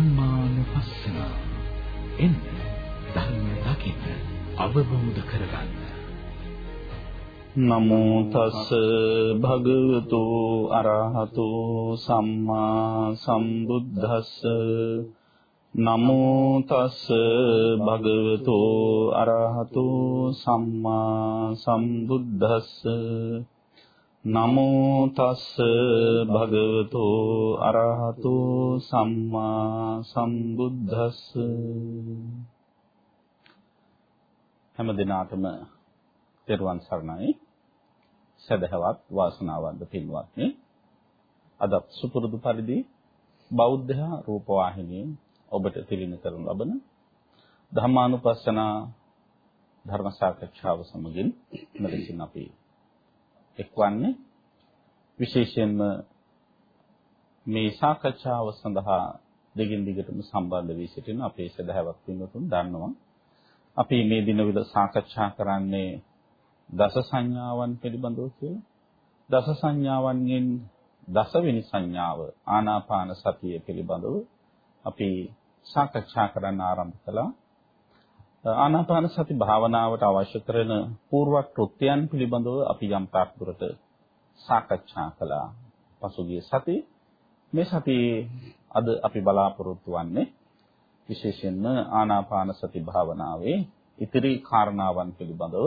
ධම්මානුපස්සන. එන්න ධර්ම දකින්න අවබෝධ කරගන්න. නමෝ තස් භගවතු අරහතු සම්මා සම්බුද්දස්ස. නමෝ තස් භගවතු අරහතු සම්මා සම්බුද්දස්ස. නමෝ තස්ස භගවතු අරහතු සම්මා සම්බුද්දස්ස. හැම දිනාටම තෙරුවන් සරණයි. සදහවත් වාසනාවන්ත පින්වත්නි. අද සුපුරුදු පරිදි බෞද්ධ රූපවාහිනියෙන් ඔබට තිලින කරනු ලබන ධර්මානුපස්සනා ධර්ම සාකච්ඡාව සමගින් මෙලෙසින් අපි එක්වන්නේ විශේෂයෙන්ම මේ සාකච්ඡාව සඳහා දෙකින් දිගටම සම්බන්ධ වී සිටින අපේ සදහවත් පින්වතුන් දන්නවා අපි මේ දිනවල සාකච්ඡා කරන්නේ දස සංඥාවන් පිළිබඳව කියලා. දස සංඥාවන්ගෙන් දසවෙනි සංඥාව ආනාපාන සතිය පිළිබඳව අපි සාකච්ඡා කරන්න ආරම්භ කළා. ආනාපාන සති භාවනාවට අවශ්‍ය කරන పూర్ව කෘත්‍යයන් පිළිබඳව අපි යම් තාක් දුරට සාකච්ඡා කළා. පසුගිය සතියේ මේ සතියේ අද අපි බලාපොරොත්තු වෙන්නේ විශේෂයෙන්ම ආනාපාන සති භාවනාවේ ඉතිරි කාරණාවන් පිළිබඳව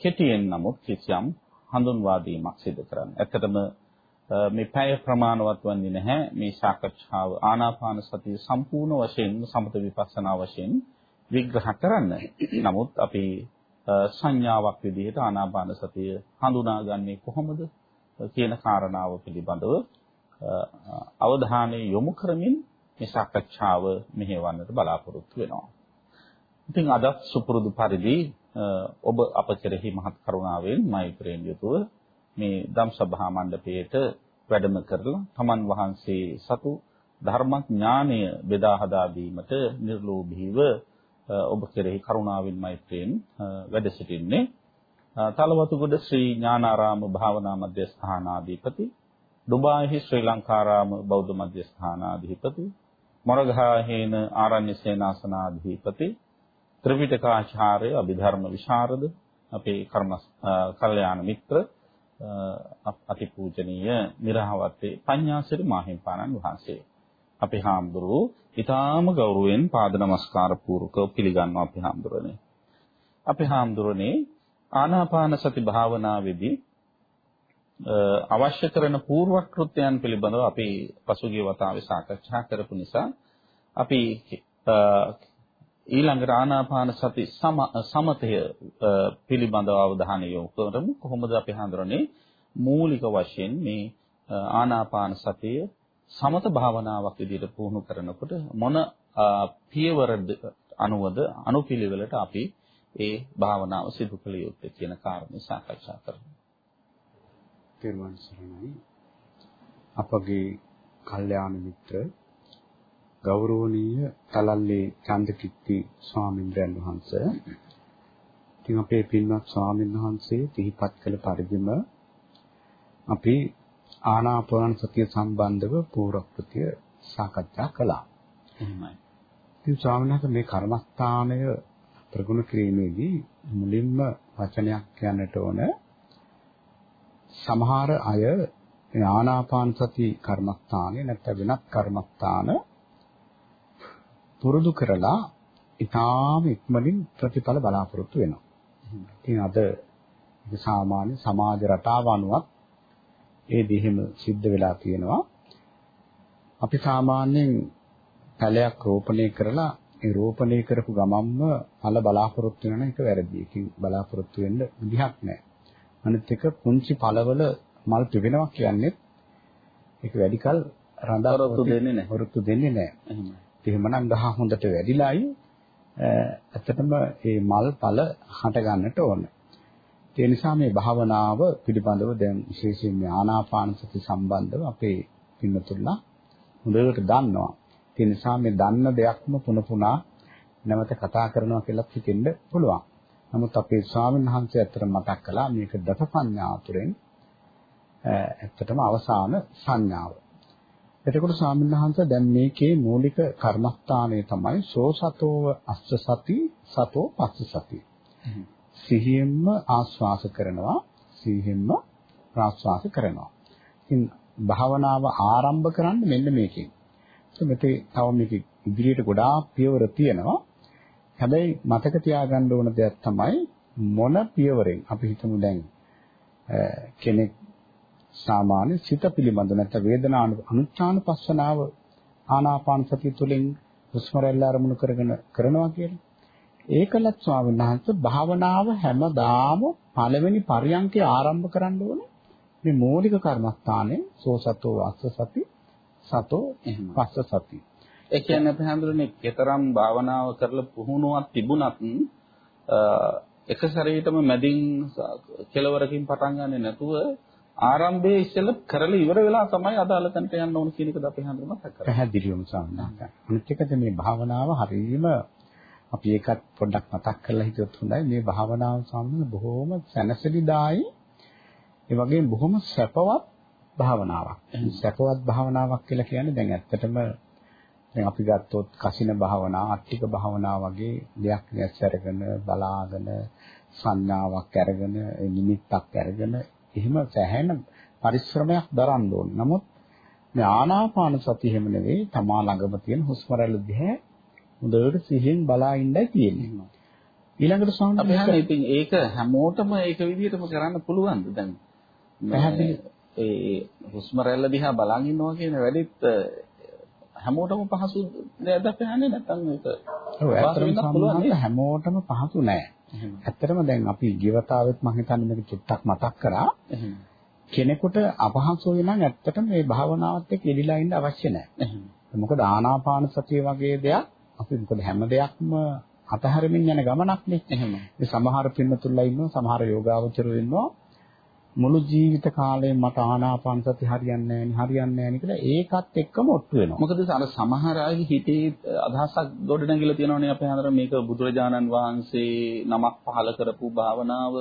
කෙටියෙන් නමුත් කිසියම් හඳුන්වා දීමක් සිදු කරන්න. ඇත්තටම මේ පැය ප්‍රමාණවත් වන්නේ නැහැ මේ සාකච්ඡාව ආනාපාන සතිය සම්පූර්ණ වශයෙන් සමත විපස්සනා වශයෙන් විග්‍රහ කරන්න. නමුත් අපි සංඥාවක් විදිහට ආනාපාන සතිය හඳුනාගන්නේ කොහොමද කියන කාරණාව පිළිබඳව අවධානය යොමු කරමින් මේ සාකච්ඡාව මෙහෙවන්නට බලාපොරොත්තු වෙනවා. ඉතින් අද සුපුරුදු පරිදි ඔබ අප කෙරෙහි මහත් කරුණාවෙන් මෛත්‍රියෙන් යුතුව මේ ධම්සභා මණ්ඩපයේට වැඩම කරලා තමන් වහන්සේ සතු ධර්මඥානය බෙදා හදා දීමට නිර්ලෝභීව ඔබ කෙරෙහි කරුණාවෙන් මෛත්‍රියෙන් වැඩ සිටින්නේ. තලවතුගොඩ ශ්‍රී ඥානාරාම භාවනා මධ්‍යස්ථානාධිපති ඩුබායිහි ශ්‍රී ලංකාරාම බෞද්ධ මධ්‍යස්ථානාධිපති මොරගහහේන ආරණ්‍ය සේනාසනාධිපති ත්‍රිවිධකාචාර්ය අභිධර්ම විශාරද අපේ කර්ම කල්යාණ මිත්‍ර අතිපූජනීය මිරහවත්තේ පඤ්ඤාසිරි මාහිම්පාණන් වහන්සේ. අපේ හාමුදුරුවෝ ඊටාම ගෞරවයෙන් පාද නමස්කාර පූර්වකව පිළිගන්නවා අපේ හාමුදුරනේ. අපේ හාමුදුරනේ ආනාපාන සති භාවනාවේදී අවශ්‍ය කරන පූර්වක්‍ෘත්‍යයන් පිළිබඳව අපි පසුගිය වතාවේ සාකච්ඡා කරපු නිසා අපි ඊළඟට ආනාපාන සති සමතය පිළිබඳව අවධානය යොමු කරමු කොහොමද අපි හඳුරන්නේ මූලික වශයෙන් මේ ආනාපාන සතිය සමත භාවනාවක් විදිහට පුහුණු කරනකොට මොන පියවර අනුවද අනුපිළිවෙලට අපි ඒ භාවනාව සිදු කළ යුත්තේ කියන කාරණේ සාකච්ඡා කරමු. තෙරුවන් සරණයි. අපගේ කල්යාණ මිත්‍ර ගෞරවනීය තලල්ලේ චන්දකිත්ති ස්වාමීන් වහන්සේ ඉතින් අපේ පින්වත් ස්වාමීන් වහන්සේ සිහිපත් කළ පරිදිම අපි ආනාපාන සතිය සම්බන්ධව පූර්වකෘතිය සාකච්ඡා කළා. එහෙමයි. ඉතින් ස්වාමීන් මේ කර්මස්ථානය ප්‍රගුණ කිරීමේදී මුලින්ම වචනයක් කියන්නට ඕන සමහර අය ආනාපාන සති කර්මස්ථානේ නැත්නම් වෙනත් කර්මස්ථාන පුරුදු කරලා ඊටාම ඉක්මනින් ප්‍රතිඵල බලාපොරොත්තු වෙනවා. ඉතින් අද සාමාන්‍ය සමාජ රටාව අනුවත් ඒ දෙහිම සිද්ධ වෙලා තියෙනවා. අපි සාමාන්‍යයෙන් පැලයක් රෝපණය කරලා ඒ රෝපණය කරපු ගමන්ම ඵල බලාපොරොත්තු වෙන එක වැරදි. ඒකෙන් බලාපොරොත්තු වෙන්න විදිහක් නැහැ. අනිත් එක පුංචි ඵලවල මල් පිපෙනවා කියන්නේ ඒක වැඩිකල් රඳා වරුත්තු දෙන්නේ නැහැ. වරුත්තු දෙන්නේ නැහැ. එහෙමනම් ගහ හොඳට වැඩිලායි ඇත්තටම මේ මල් ඵල හට ගන්නට ඕන. ඒ නිසා මේ භාවනාව පිළිබඳව දැන් විශේෂයෙන් මේ ආනාපාන සති සම්බන්ධව අපේ පින්නතුල්ලා හොඳට දන්නවා. ඒ නිසා මේ දන්න දෙයක්ම පුන පුනා නැවත කතා කරනවා කියලා හිතෙන්න පුළුවන්. නමුත් අපේ ස්වාමීන් වහන්සේ ඇත්තට මතක් කළා මේක දස සංඥා තුරෙන් ඇත්තටම අවසාන සංඥාව. එතකොට ස්වාමීන් වහන්සේ දැන් මේකේ මූලික කර්මස්ථානය තමයි සෝසතෝව අස්ස සති සතෝ පස්ස සති. සිහියෙන්ම ආස්වාස කරනවා සිහියෙන්ම ප්‍රාස්වාස කරනවා. ඉතින් භාවනාව ආරම්භ කරන්න මෙන්න මේකෙන්. මෙතේ තව මේක ඉදිරියට ගොඩාක් පියවර තියෙනවා. හැබැයි මතක තියාගන්න ඕන දෙයක් තමයි මොන පියවරෙන් අපි හිතමු දැන් කෙනෙක් සාමාන්‍ය සිත පිළිබඳ නැත්නම් වේදනා අනුච්ඡානුපස්සනාව ආනාපාන සතිය තුළින් හුස්ම රැල්ල අරමුණු කරගෙන කරනවා කියලා. ඒකලත් ස්වාමීන් වහන්සේ භාවනාව හැමදාම පළවෙනි පරියන්කේ ආරම්භ කරන්න ඕනේ මේ මූලික කර්මස්ථානයේ සෝසතෝ වාස්ස සති සතෝ පස්ස සති. ඒ කියන්නේ අපි හඳුරන්නේ කතරම් භාවනාව කරලා පුහුණුවක් තිබුණත් එක සැරේටම මැදින් කෙලවරකින් පටන් ගන්නේ නැතුව ආරම්භයේ ඉස්සෙල්ල කරලා ඉවර වෙලා තමයි අදාළ තැනට යන්න ඕන කියන එකද අපි හඳුනන මතක් කරන්නේ. පැහැදිලිවම සාමාන්‍යයෙන්. අනිත් එකද මේ භාවනාව හරීම අපි ඒකත් පොඩ්ඩක් මතක් කරලා හිටියොත් හොඳයි. මේ භාවනාව සම්බන්ධ බොහොම සැනසෙලිදායි ඒ වගේම බොහොම සැපවත් භාවනාවක්. සැපවත් භාවනාවක් කියලා කියන්නේ දැන් ඇත්තටම දැන් අපි ගත්තොත් කසින භාවනා, අට්ටික භාවනා වගේ දෙයක් දැස් අරගෙන බලාගෙන සංඥාවක් අරගෙන නිමිත්තක් අරගෙන එහෙම සැහැණ පරිශ්‍රමයක් දරන්න ඕනේ. නමුත් මේ ආනාපාන සතිය හැම නෙවෙයි තමා ළඟම තියෙන හුස්ම රැල්ල දිහා හොඳට සිහියෙන් බලා ඉන්නයි තියෙන්නේ. ඊළඟට සාමාන්‍ය අපි හන්නේ ඉතින් ඒක හැමෝටම ඒක විදිහටම කරන්න පුළුවන්ද දැන්? පැහැදිලි ඒ හුස්ම රැල්ල දිහා බලන් ඉන්නවා කියන වැඩිත් හැමෝටම පහසු නේද අපි හන්නේ නැත්නම් ඒක ඔව් ඇත්තටම සම්මත හැමෝටම පහසු නෑ. ඇත්තටම දැන් අපි ජීවිතාවෙත් මම හිතන්නේ මේක චුට්ටක් මතක් කරා. කෙනෙකුට අපහසු වෙනම් ඇත්තටම මේ භාවනාවත් එක්ක ඉදිලා ඉන්න අවශ්‍ය නැහැ. මොකද ආනාපාන සතිය වගේ දෙයක් අපි මොකද හැම දෙයක්ම අතහැරමින් යන ගමනක් නේ. එහෙම. මේ සමහර පින්නතුල්ලා ඉන්නවා සමහර යෝගාවචරයෝ ඉන්නවා මුළු ජීවිත කාලෙම මට ආනාපාන සති හරියන්නේ නැහැ හරියන්නේ නැහැ කියලා ඒකත් එක්කම ඔට්ටු වෙනවා. මොකද අර සමහර අයගේ හිතේ අදහසක් ගොඩනැගිලා තියෙනවනේ අපේ හන්දර මේක බුදුරජාණන් වහන්සේ නමක් පහල කරපු භාවනාව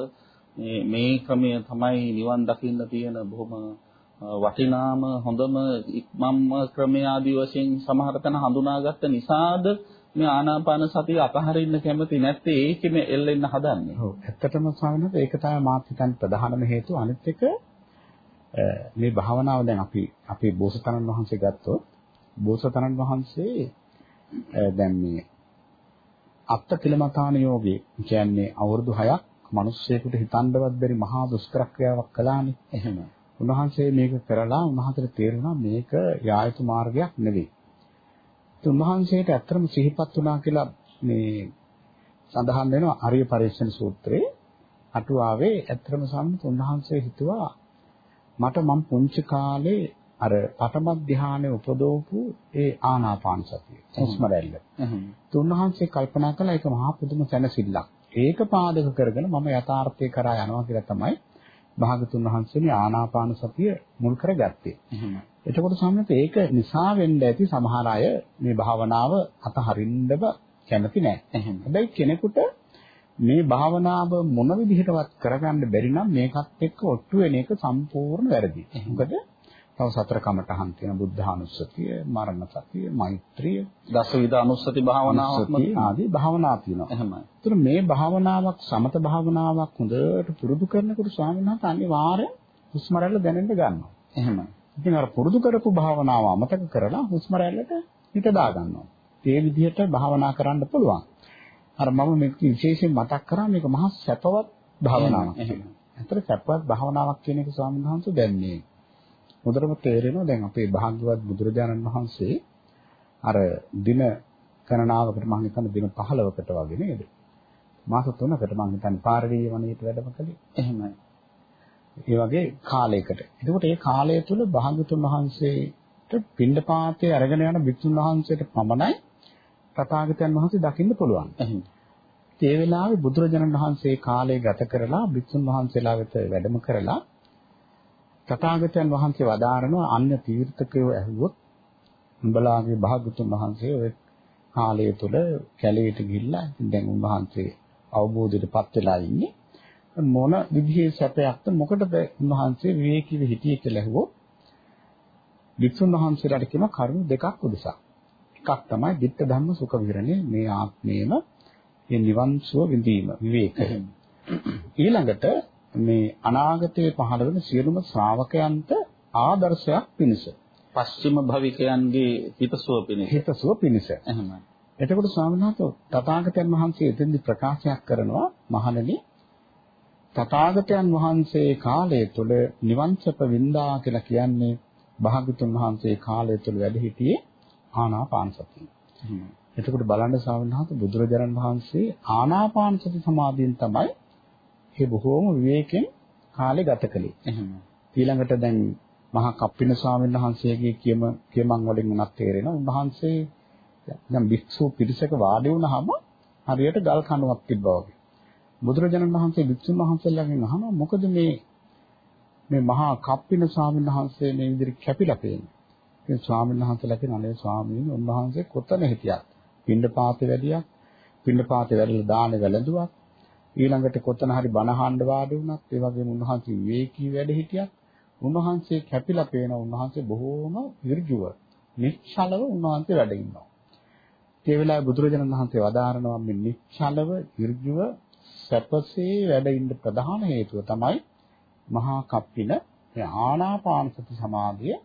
මේ මේ ක්‍රමය තමයි නිවන් දකින්න තියෙන බොහොම වටිනාම හොඳම ඉක්මම්ම ක්‍රමය ආදී වශයෙන් සමහර තැන හඳුනාගත්ත නිසාද මේ ආනාපාන සතිය අපහරින්න කැමති නැත්තේ ඒකෙම එල්ලෙන්න හදන්නේ. ඔව්. ඇත්තටම ස්වාමීනි ඒක තමයි මාත් හිතන්නේ ප්‍රධානම හේතුව. අනිත් එක මේ භාවනාව දැන් අපි අපේ බෝසතාණන් වහන්සේ ගත්තොත් බෝසතාණන් වහන්සේ දැන් මේ අත්ත කිලමතාන යෝගේ කියන්නේ අවුරුදු 6ක් මිනිස්සෙකුට හිතන්නවත් බැරි මහා දුෂ්කර ක්‍රියාවක් කළානේ. එහෙම. උන්වහන්සේ මේක කරලා උන්වහන්සේට තේරුණා මේක යායුතු මාර්ගයක් නෙවෙයි. උන්වහන්සේට ඇත්තම සිහිපත් වුණා කියලා මේ සඳහන් වෙනවා ආර්ය පරිශ්‍රණ සූත්‍රයේ අටුවාවේ ඇත්තම සම්මත උන්වහන්සේ හිතුවා මට මම පුංචි කාලේ අර පඨම ධානයේ උපදෝපු ඒ ආනාපාන සතිය හුස්ම රැල්ල. උන්වහන්සේ කල්පනා කළා ඒක මහා පුදුම සැනසෙල්ලක්. ඒක පාදක කරගෙන මම යථාර්ථය කරා යනවා කියලා තමයි භාගතුන් වහන්සේනේ ආනාපාන සතිය මුල් කරගත්තේ. එතකොට සම්මත ඒක නිසා වෙන්න ඇති සමහර අය මේ භාවනාව අතහරින්නව කැමති නැහැ. හැබැයි කෙනෙකුට මේ භාවනාව මොන විදිහටවත් කරගන්න බැරි නම් මේකත් එක්ක ඔට්ටු වෙන එක සම්පූර්ණ වැරදි. මොකද තව සතර කමටහන් තියෙන බුද්ධානුස්සතිය, මරණ සතිය, මෛත්‍රිය, දසවිධ අනුස්සති භාවනාවක් ආදී භාවනා තියෙනවා. එහෙමයි. ඒතර මේ භාවනාවක් සමත භාවනාවක් හොඳට පුරුදු කරනකොට ස්වාමීන් වහන්සේ අනිවාර්යෙන් හුස්ම රැල්ල දැනෙන්න ගන්නවා. එහෙමයි. ඉතින් අර පුරුදු කරපු භාවනාව අමතක කරලා හුස්ම රැල්ලට හිත දා ගන්නවා. ඒ විදිහට භාවනා කරන්න පුළුවන්. අර මම මේක විශේෂයෙන් මතක් කරා මේක මහා සැපවත් භාවනාවක්. එහෙම. ඇත්තට සැපවත් භාවනාවක් කියන එක ස්වාමීන් වහන්සේ දැන් මේ මුදරම තේරෙනවා දැන් අපේ භාග්‍යවත් බුදුරජාණන් වහන්සේ අර දින ගණනාවකට මම හිතන්නේ දින 15කට වගේ නේද? මාස 3කට මම හිතන්නේ පාරණීය වනයේට වැඩම කළේ. එහෙමයි. ඒ වගේ කාලයකට. එතකොට ඒ කාලය තුල භාගතුන් වහන්සේට පින්ඩපාතේ අරගෙන යන භික්ෂුන් වහන්සේට පමණයි තථාගතයන් වහන්සේ දකින්න පුළුවන්. ඒ වෙලාවේ බුදුරජාණන් වහන්සේ කාලය ගත කරලා භික්ෂුන් වහන්සේලා වෙත වැඩම කරලා තථාගතයන් වහන්සේ වදාරනවා අන්‍ය තීර්ථකයෝ ඇහුවොත් උඹලාගේ භාගතුන් වහන්සේ ඔය කාලය තුල කැලේට ගිහිල්ලා දැන් උන්වහන්සේ අවබෝධයටපත් වෙලා ඉන්නේ මොන විදිහේ සැපයක්ද මොකටද උන්වහන්සේ විවේකීව හිටියේ කියලා ඇහුවොත් වික්ෂුන් වහන්සේලාට කියන කරුණු දෙකක් උදෙසා. එකක් තමයි ditta ධම්ම සුඛ විහරණය මේ ආත්මේම මේ නිවන් සුව විඳීම විවේකය. ඊළඟට මේ අනාගතයේ පහළ වෙන සියලුම ශ්‍රාවකයන්ට ආදර්ශයක් පිණිස. පස්චිම භවිකයන්ගේ හිතසුව පිණිස. හිතසුව පිණිස. එහෙමයි. එතකොට ස්වාමීන් වහන්සේ තථාගතයන් වහන්සේ එතෙන්දි ප්‍රකාශයක් කරනවා මහණෙනි තථාගතයන් වහන්සේ කාලය තුල නිවන් සප වින්දා කියලා කියන්නේ භාගතුන් වහන්සේ කාලය තුල වැඩ සිටියේ ආනාපාන සතිය. එතකොට බලන්න ස්වාමීන් වහන්සේ බුදුරජාණන් වහන්සේ ආනාපාන සති සමාධියෙන් තමයි මේ බොහෝම විවේකයෙන් කාලය ගත කළේ. එහෙම. ඊළඟට දැන් මහා කප්පින ස්වාමීන් වහන්සේගේ කියම කියමන් වලින් උනත් තේරෙනවා උන්වහන්සේ දැන් භික්ෂු පිරිසක වාඩි වුණාම හරියට ගල් කණුවක් තිබ්බා වගේ. බුදුරජාණන් වහන්සේ භික්ෂුන් වහන්සේලාගෙන් අහනවා මොකද මේ මේ මහා කප්පින ස්වාමීන් වහන්සේ මේ විදිහට කැපිලා පේන්නේ. ඉතින් ස්වාමීන් වහන්සේලා කියන අනේ ස්වාමීන් වහන්සේ කොතන හිටියත් පින්ඩපාතේ වැඩියක් පින්ඩපාතේ වැඩිලා දානේ වැළඳුවක් ඊළඟට කොතන හරි බණ අහන්න වාඩි වුණත් ඒ වගේම උන්වහන්සේ විවේකී වැඩ හිටියත් උන්වහන්සේ කැපිලා පේන උන්වහන්සේ බොහෝම ඍජුව නිශ්චලව උන්වහන්සේ වැඩ ඉන්නවා. ඒ වෙලාවේ බුදුරජාණන් වහන්සේ වදාරනවා මේ නිශ්චලව ඍජුව සැපසේ වැඩ ඉන්න ප්‍රධාන හේතුව තමයි මහා කප්පින මේ ආනාපාන සති සමාධිය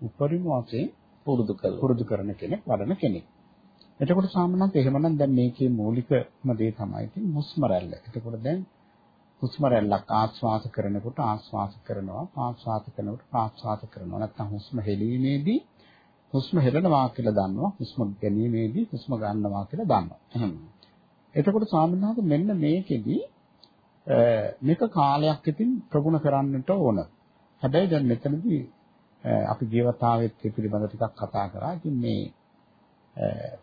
උපරිම වශයෙන් පුරුදු කරන කෙනෙක් වඩන කෙනෙක්. එතකොට සාමාන්‍යයෙන් එහෙමනම් දැන් මේකේ මූලිකම දේ තමයි ඉතින් හුස්ම රැල්ල. එතකොට දැන් හුස්ම රැල්ලක් ආස්වාස කරනකොට ආස්වාස කරනවා ආස්වාස කරනකොට ප්‍රාස්වාස කරනවා. නැත්නම් හුස්ම හෙලීමේදී හුස්ම හෙලනවා කියලා දන්නවා. හුස්ම ගැනීමේදී හුස්ම ගන්නවා කියලා දන්නවා. එහෙනම් එතකොට සාමාන්‍යයෙන් මෙන්න මේකෙදි මේක කාලයක් ඉතින් ප්‍රගුණ කරන්නට ඕන. හැබැයි දැන් මෙතනදී අපි ජීවිතාවෙත් පිළිබඳ ටිකක් කතා කරා. ඉතින් මේ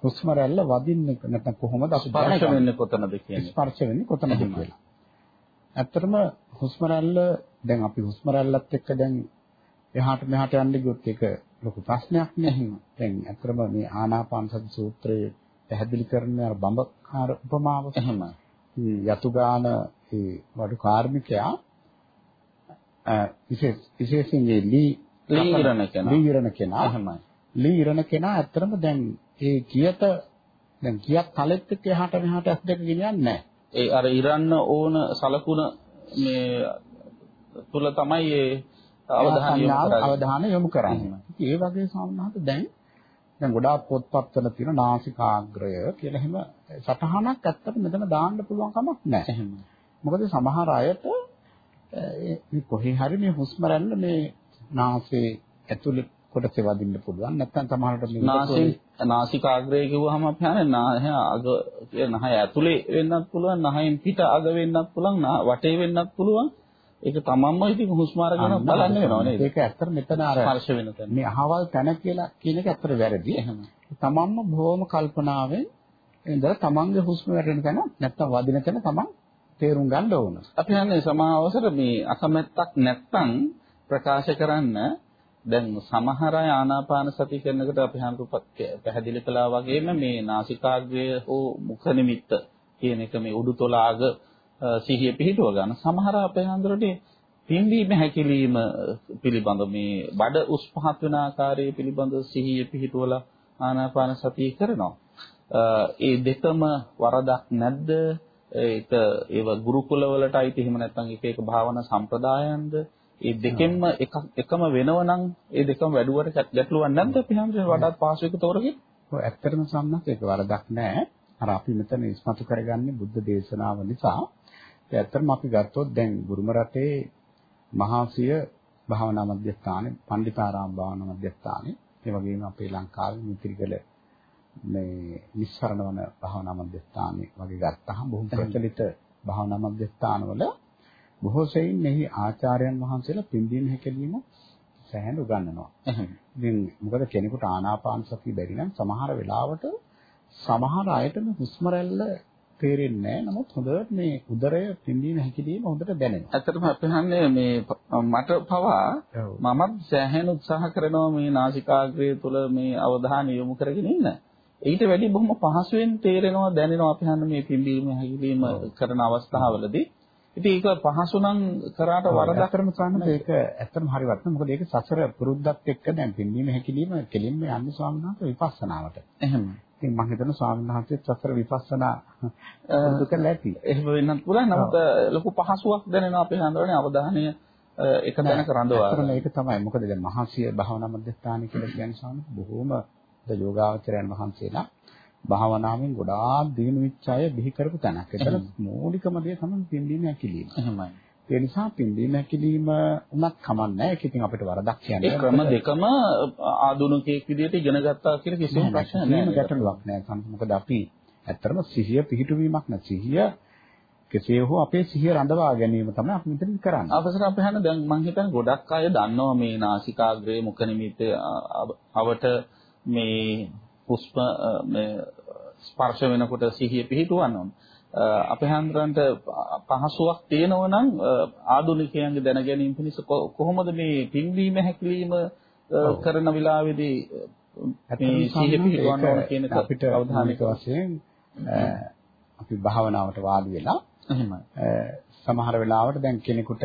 හුස්ම රැල්ල වදින්නේ නැත්නම් කොහොමද අපි ස්පර්ශ වෙන්නේ කොතනද කියන්නේ ස්පර්ශ වෙන්නේ කොතනද කියලා ඇත්තටම හුස්ම රැල්ල දැන් අපි හුස්ම රැල්ලත් එක්ක දැන් එහාට මෙහාට යන්න ගියොත් ඒක ලොකු ප්‍රශ්නයක් නෙහිම. දැන් ඇත්තටම මේ ආනාපාන සති සූත්‍රයේ පැහැදිලි කරන අර බඹකාර උපමාව එහෙම. යතුගාන ඒ වඩු කාර්මිකයා විශේෂ විශේෂයෙන් ලී ලීරණ කෙනා ලී ඉරණ කෙනා එහෙමයි. ලී ඉරණ කෙනා ඇත්තටම දැන් ඒ කියට දැන් කියක් කලෙත් එක්ක එහාට මෙහාට ඇස් දෙක ගෙනියන්නේ නැහැ. ඒ අර ඉරන්න ඕන සලකුණ මේ තුල තමයි ඒ අවධානය යොමු කරන්නේ. අවධානය යොමු කරන්නේ. ඒ වගේ සාමනහත දැන් දැන් ගොඩාක් පොත්පත්වල තියෙන නාසිකාග්‍රය කියලා එහෙම සටහනක් ඇත්තට මෙතන දාන්න පුළුවන් කමක් නැහැ. මොකද සමහර අයට මේ කොහේ හරි මේ හුස්ම රැල්ල මේ නාසයේ ඇතුළේ කොටසේ වදින්න පුළුවන්. නැත්නම් සමහරට මේ නාසයෙන් නාසිකාග්‍රය කිව්වහම අපි හන්නේ නාහය අග කියන නහය ඇතුලේ වෙන්නත් පුළුවන්, නහයෙන් පිට අග වෙන්නත් පුළුවන්, වටේ වෙන්නත් පුළුවන්. ඒක තමන්ම ඉතින් හුස්ම අරගෙන බලන්න වෙනවා නේද? ඒක ඇත්තට මෙතන අර ස්පර්ශ වෙන තැන. මේ අහවල් තැන කියලා කියන එක ඇත්තට වැරදි. එහෙම. තමන්ම බොහොම කල්පනාවෙන් ඉඳලා තමන්ගේ හුස්ම වැටෙන තැන නැත්නම් වදින තැන තමන් තේරුම් ගන්න ඕන. අපි හන්නේ සමහර අවසර මේ අකමැත්තක් නැත්තම් ප්‍රකාශ කරන්න දැන් සමහර අය ආනාපාන සති කරනකොට අපි හඳු පැහැදිලි කළා වගේම මේ නාසිකාග්‍රය හෝ මුඛ නිමිත්ත කියන එක මේ උඩුතොලාග සිහිය පිහිටුව ගන්න. සමහර අපේ හඳුරට පිම්බීම හැකිලිම පිළිබඳ මේ බඩ උස් පහත් වෙන ආකාරයේ පිළිබඳ සිහිය පිහිටුවලා ආනාපාන සතිය කරනවා. ඒ දෙකම වරදක් නැද්ද? ඒක ඒව ගුරුකුල වලට අයිති එහෙම නැත්නම් එක එක භාවනා සම්ප්‍රදායන්ද? ඒ දෙකෙන්ම එක එකම වෙනවනම් ඒ දෙකම වැඩුවට ගැටලුවක් නැද්ද අපි හැමෝටම වඩාත් පාසුවක තෝරගෙන? ඔව් ඇත්තටම සම්මත ඒක වරදක් නෑ. අර අපි මෙතන ඉස්මතු කරගන්නේ බුද්ධ දේශනාව නිසා. ඒ ඇත්තටම අපි ගත්තොත් දැන් බුරුම රටේ මහාසිය භාවනා මධ්‍යස්ථානේ, පණ්ඩිතාරාම භාවනා මධ්‍යස්ථානේ, ඒ වගේම අපේ ලංකාවේ මිත්‍රිගල මේ නිස්සරණ වන භාවනා මධ්‍යස්ථානේ වගේ ගත්තාම බොහොම ප්‍රචලිත භාවනා මධ්‍යස්ථානවල බොහෝ සෙයින් මෙහි ආචාර්යයන් වහන්සේලා පින්දීම හැකලීම සෑහෙන උගන්වනවා. ඉතින් මොකද කෙනෙකුට ආනාපාන සතිය බැරි නම් සමහර වෙලාවට සමහර අයට හුස්ම රැල්ල තේරෙන්නේ නැහැ. නමුත් හොඳට මේ උදරය පින්දීම හැකිලිම හොඳට දැනෙනවා. ඇත්තටම අපි හන්නේ මේ මට පවා මමත් සෑහෙන උත්සාහ කරනවා මේ නාසිකාග්‍රය තුළ මේ අවධානය යොමු කරගෙන ඉන්න. ඊට වැඩි බොහොම පහසුවෙන් තේරෙනවා දැනෙනවා අපි හන්නේ මේ පින්දීම හැකිලිම කරන අවස්ථාවවලදී ඉතින් ඒක පහසු නම් කරාට වරදක් අතරම ස්වාමීන් ඒක ඇත්තටම හරි වටිනවා. මොකද ඒක සසර පුරුද්දත් එක්ක දැන් පින්වීම හැකිලිම කෙලින්ම යන්නේ ස්වාමීන් වහන්සේ විපස්සනාවට. එහෙම. ඉතින් මම හිතනවා ස්වාමීන් වහන්සේ සසර විපස්සනා කරලා ඇති. එහෙම වෙන්නත් පුළුවන්. නමුත් ලොකු පහසුවක් දැනෙනවා අපේ හන්දරනේ අවධානය එක තැනක රඳවා. ඒක තමයි. මොකද දැන් මහසිය භාවනා මධ්‍යස්ථාන කියලා කියන්නේ ස්වාමීන් බොහෝම ද යෝගාවචරයන් වහන්සේලා භාවනාවෙන් ගොඩාක් දිනු වෙච්ච අය බිහි කරපු තැනක්. ඒතර මූලිකම දේ තමයි පින්දීම හැකිලිම. එහෙමයි. ඒ නිසා පින්දීම හැකිලිම උනත් කමන්නේ. ඒක ඉතින් අපිට වරදක් කියන්නේ. ඒ ක්‍රම දෙකම ආධුනිකයෙක් විදිහට ඉගෙන ගත්තා කියලා කිසිම ප්‍රශ්නයක් නෑ. ගැටලුවක් නෑ. මොකද අපි ඇත්තටම සිහිය පිහිටුවීමක් නැ සිහිය කෙසේ හෝ අපේ සිහිය රඳවා ගැනීම තමයි අපි මෙතන කරන්නේ. අවසර අපි හන්න දැන් මම හිතන්නේ ගොඩක් අය දන්නවා මේ නාසිකාග්‍රේ මුඛ නිමිත්ත අවට මේ පුෂ්ප මේ ස්පර්ශ වෙනකොට සිහිය පිහිටවන්න ඕන. අපේ හන්දරන්ට පහසුවක් තියෙනවා නම් ආදුනිකයන්ගේ දැන ගැනීම පිණිස කොහොමද මේ පින්වීම හැකිලිම කරන වෙලාවේදී මේ සිහිය පිහිටවන්න ඕන කියන අපිට අවධානික වශයෙන් අපි භාවනාවට වාඩි වෙලා එහෙමයි. සමහර වෙලාවට දැන් කෙනෙකුට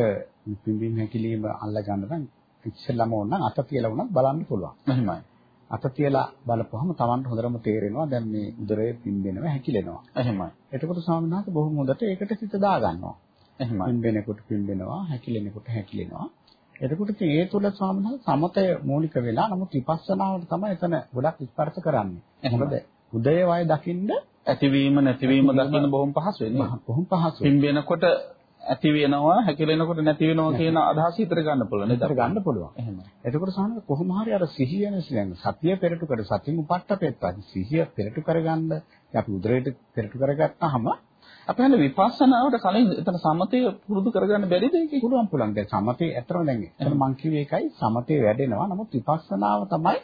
පින්වීම හැකිලිම අල්ල ගන්න නම් ඉස්සෙල්ලාම ඕන නම් අත තියලා වුණත් බලන්න පුළුවන්. එහෙමයි. අත තියලා බලපුවහම Tamanට හොඳටම තේරෙනවා දැන් මේ උදරය පිම්බෙනවා හැකිලෙනවා. එහෙමයි. එතකොට ස්වාමීන් වහන්සේ බොහොම හොඳට ඒකට සිත දා ගන්නවා. එහෙමයි. පිම්බෙනකොට පිම්බෙනවා හැකිලෙනකොට හැකිලෙනවා. එතකොට ඉතින් ඒ තුල ස්වාමීන් වහන්සේ සමතය මූලික වෙලා නමුත් විපස්සනාවට තමයි එතන ගොඩක් ස්පර්ශ කරන්නේ. මොකද උදය වය දකින්න ඇතිවීම නැතිවීම දකින්න බොහොම පහසු වෙන්නේ. බොහොම පහසුයි. පිම්බෙනකොට ඇති වෙනවා හැකිලෙනකොට නැති වෙනවා කියන අදහස හිතට ගන්න පුළුවන් නේද? ගන්න පුළුවන්. එහෙමයි. එතකොට සාහන කොහොම හරි අර සිහිය නැසියන් සතිය පෙරටු කර සතිය උපට්ඨපෙත්තා සිහිය පෙරටු කරගන්න අපි උදරයට පෙරටු කරගත්තාම අපි හන්නේ විපස්සනාවට කලින් එතන සමතය පුරුදු කරගන්න බැරිද ඒකේ? පුළුවන් පුළුවන්. දැන් සමතේ ඇත්තම දැන් එතන මං කිව්වේ ඒකයි සමතේ වැඩෙනවා. නමුත් විපස්සනාව තමයි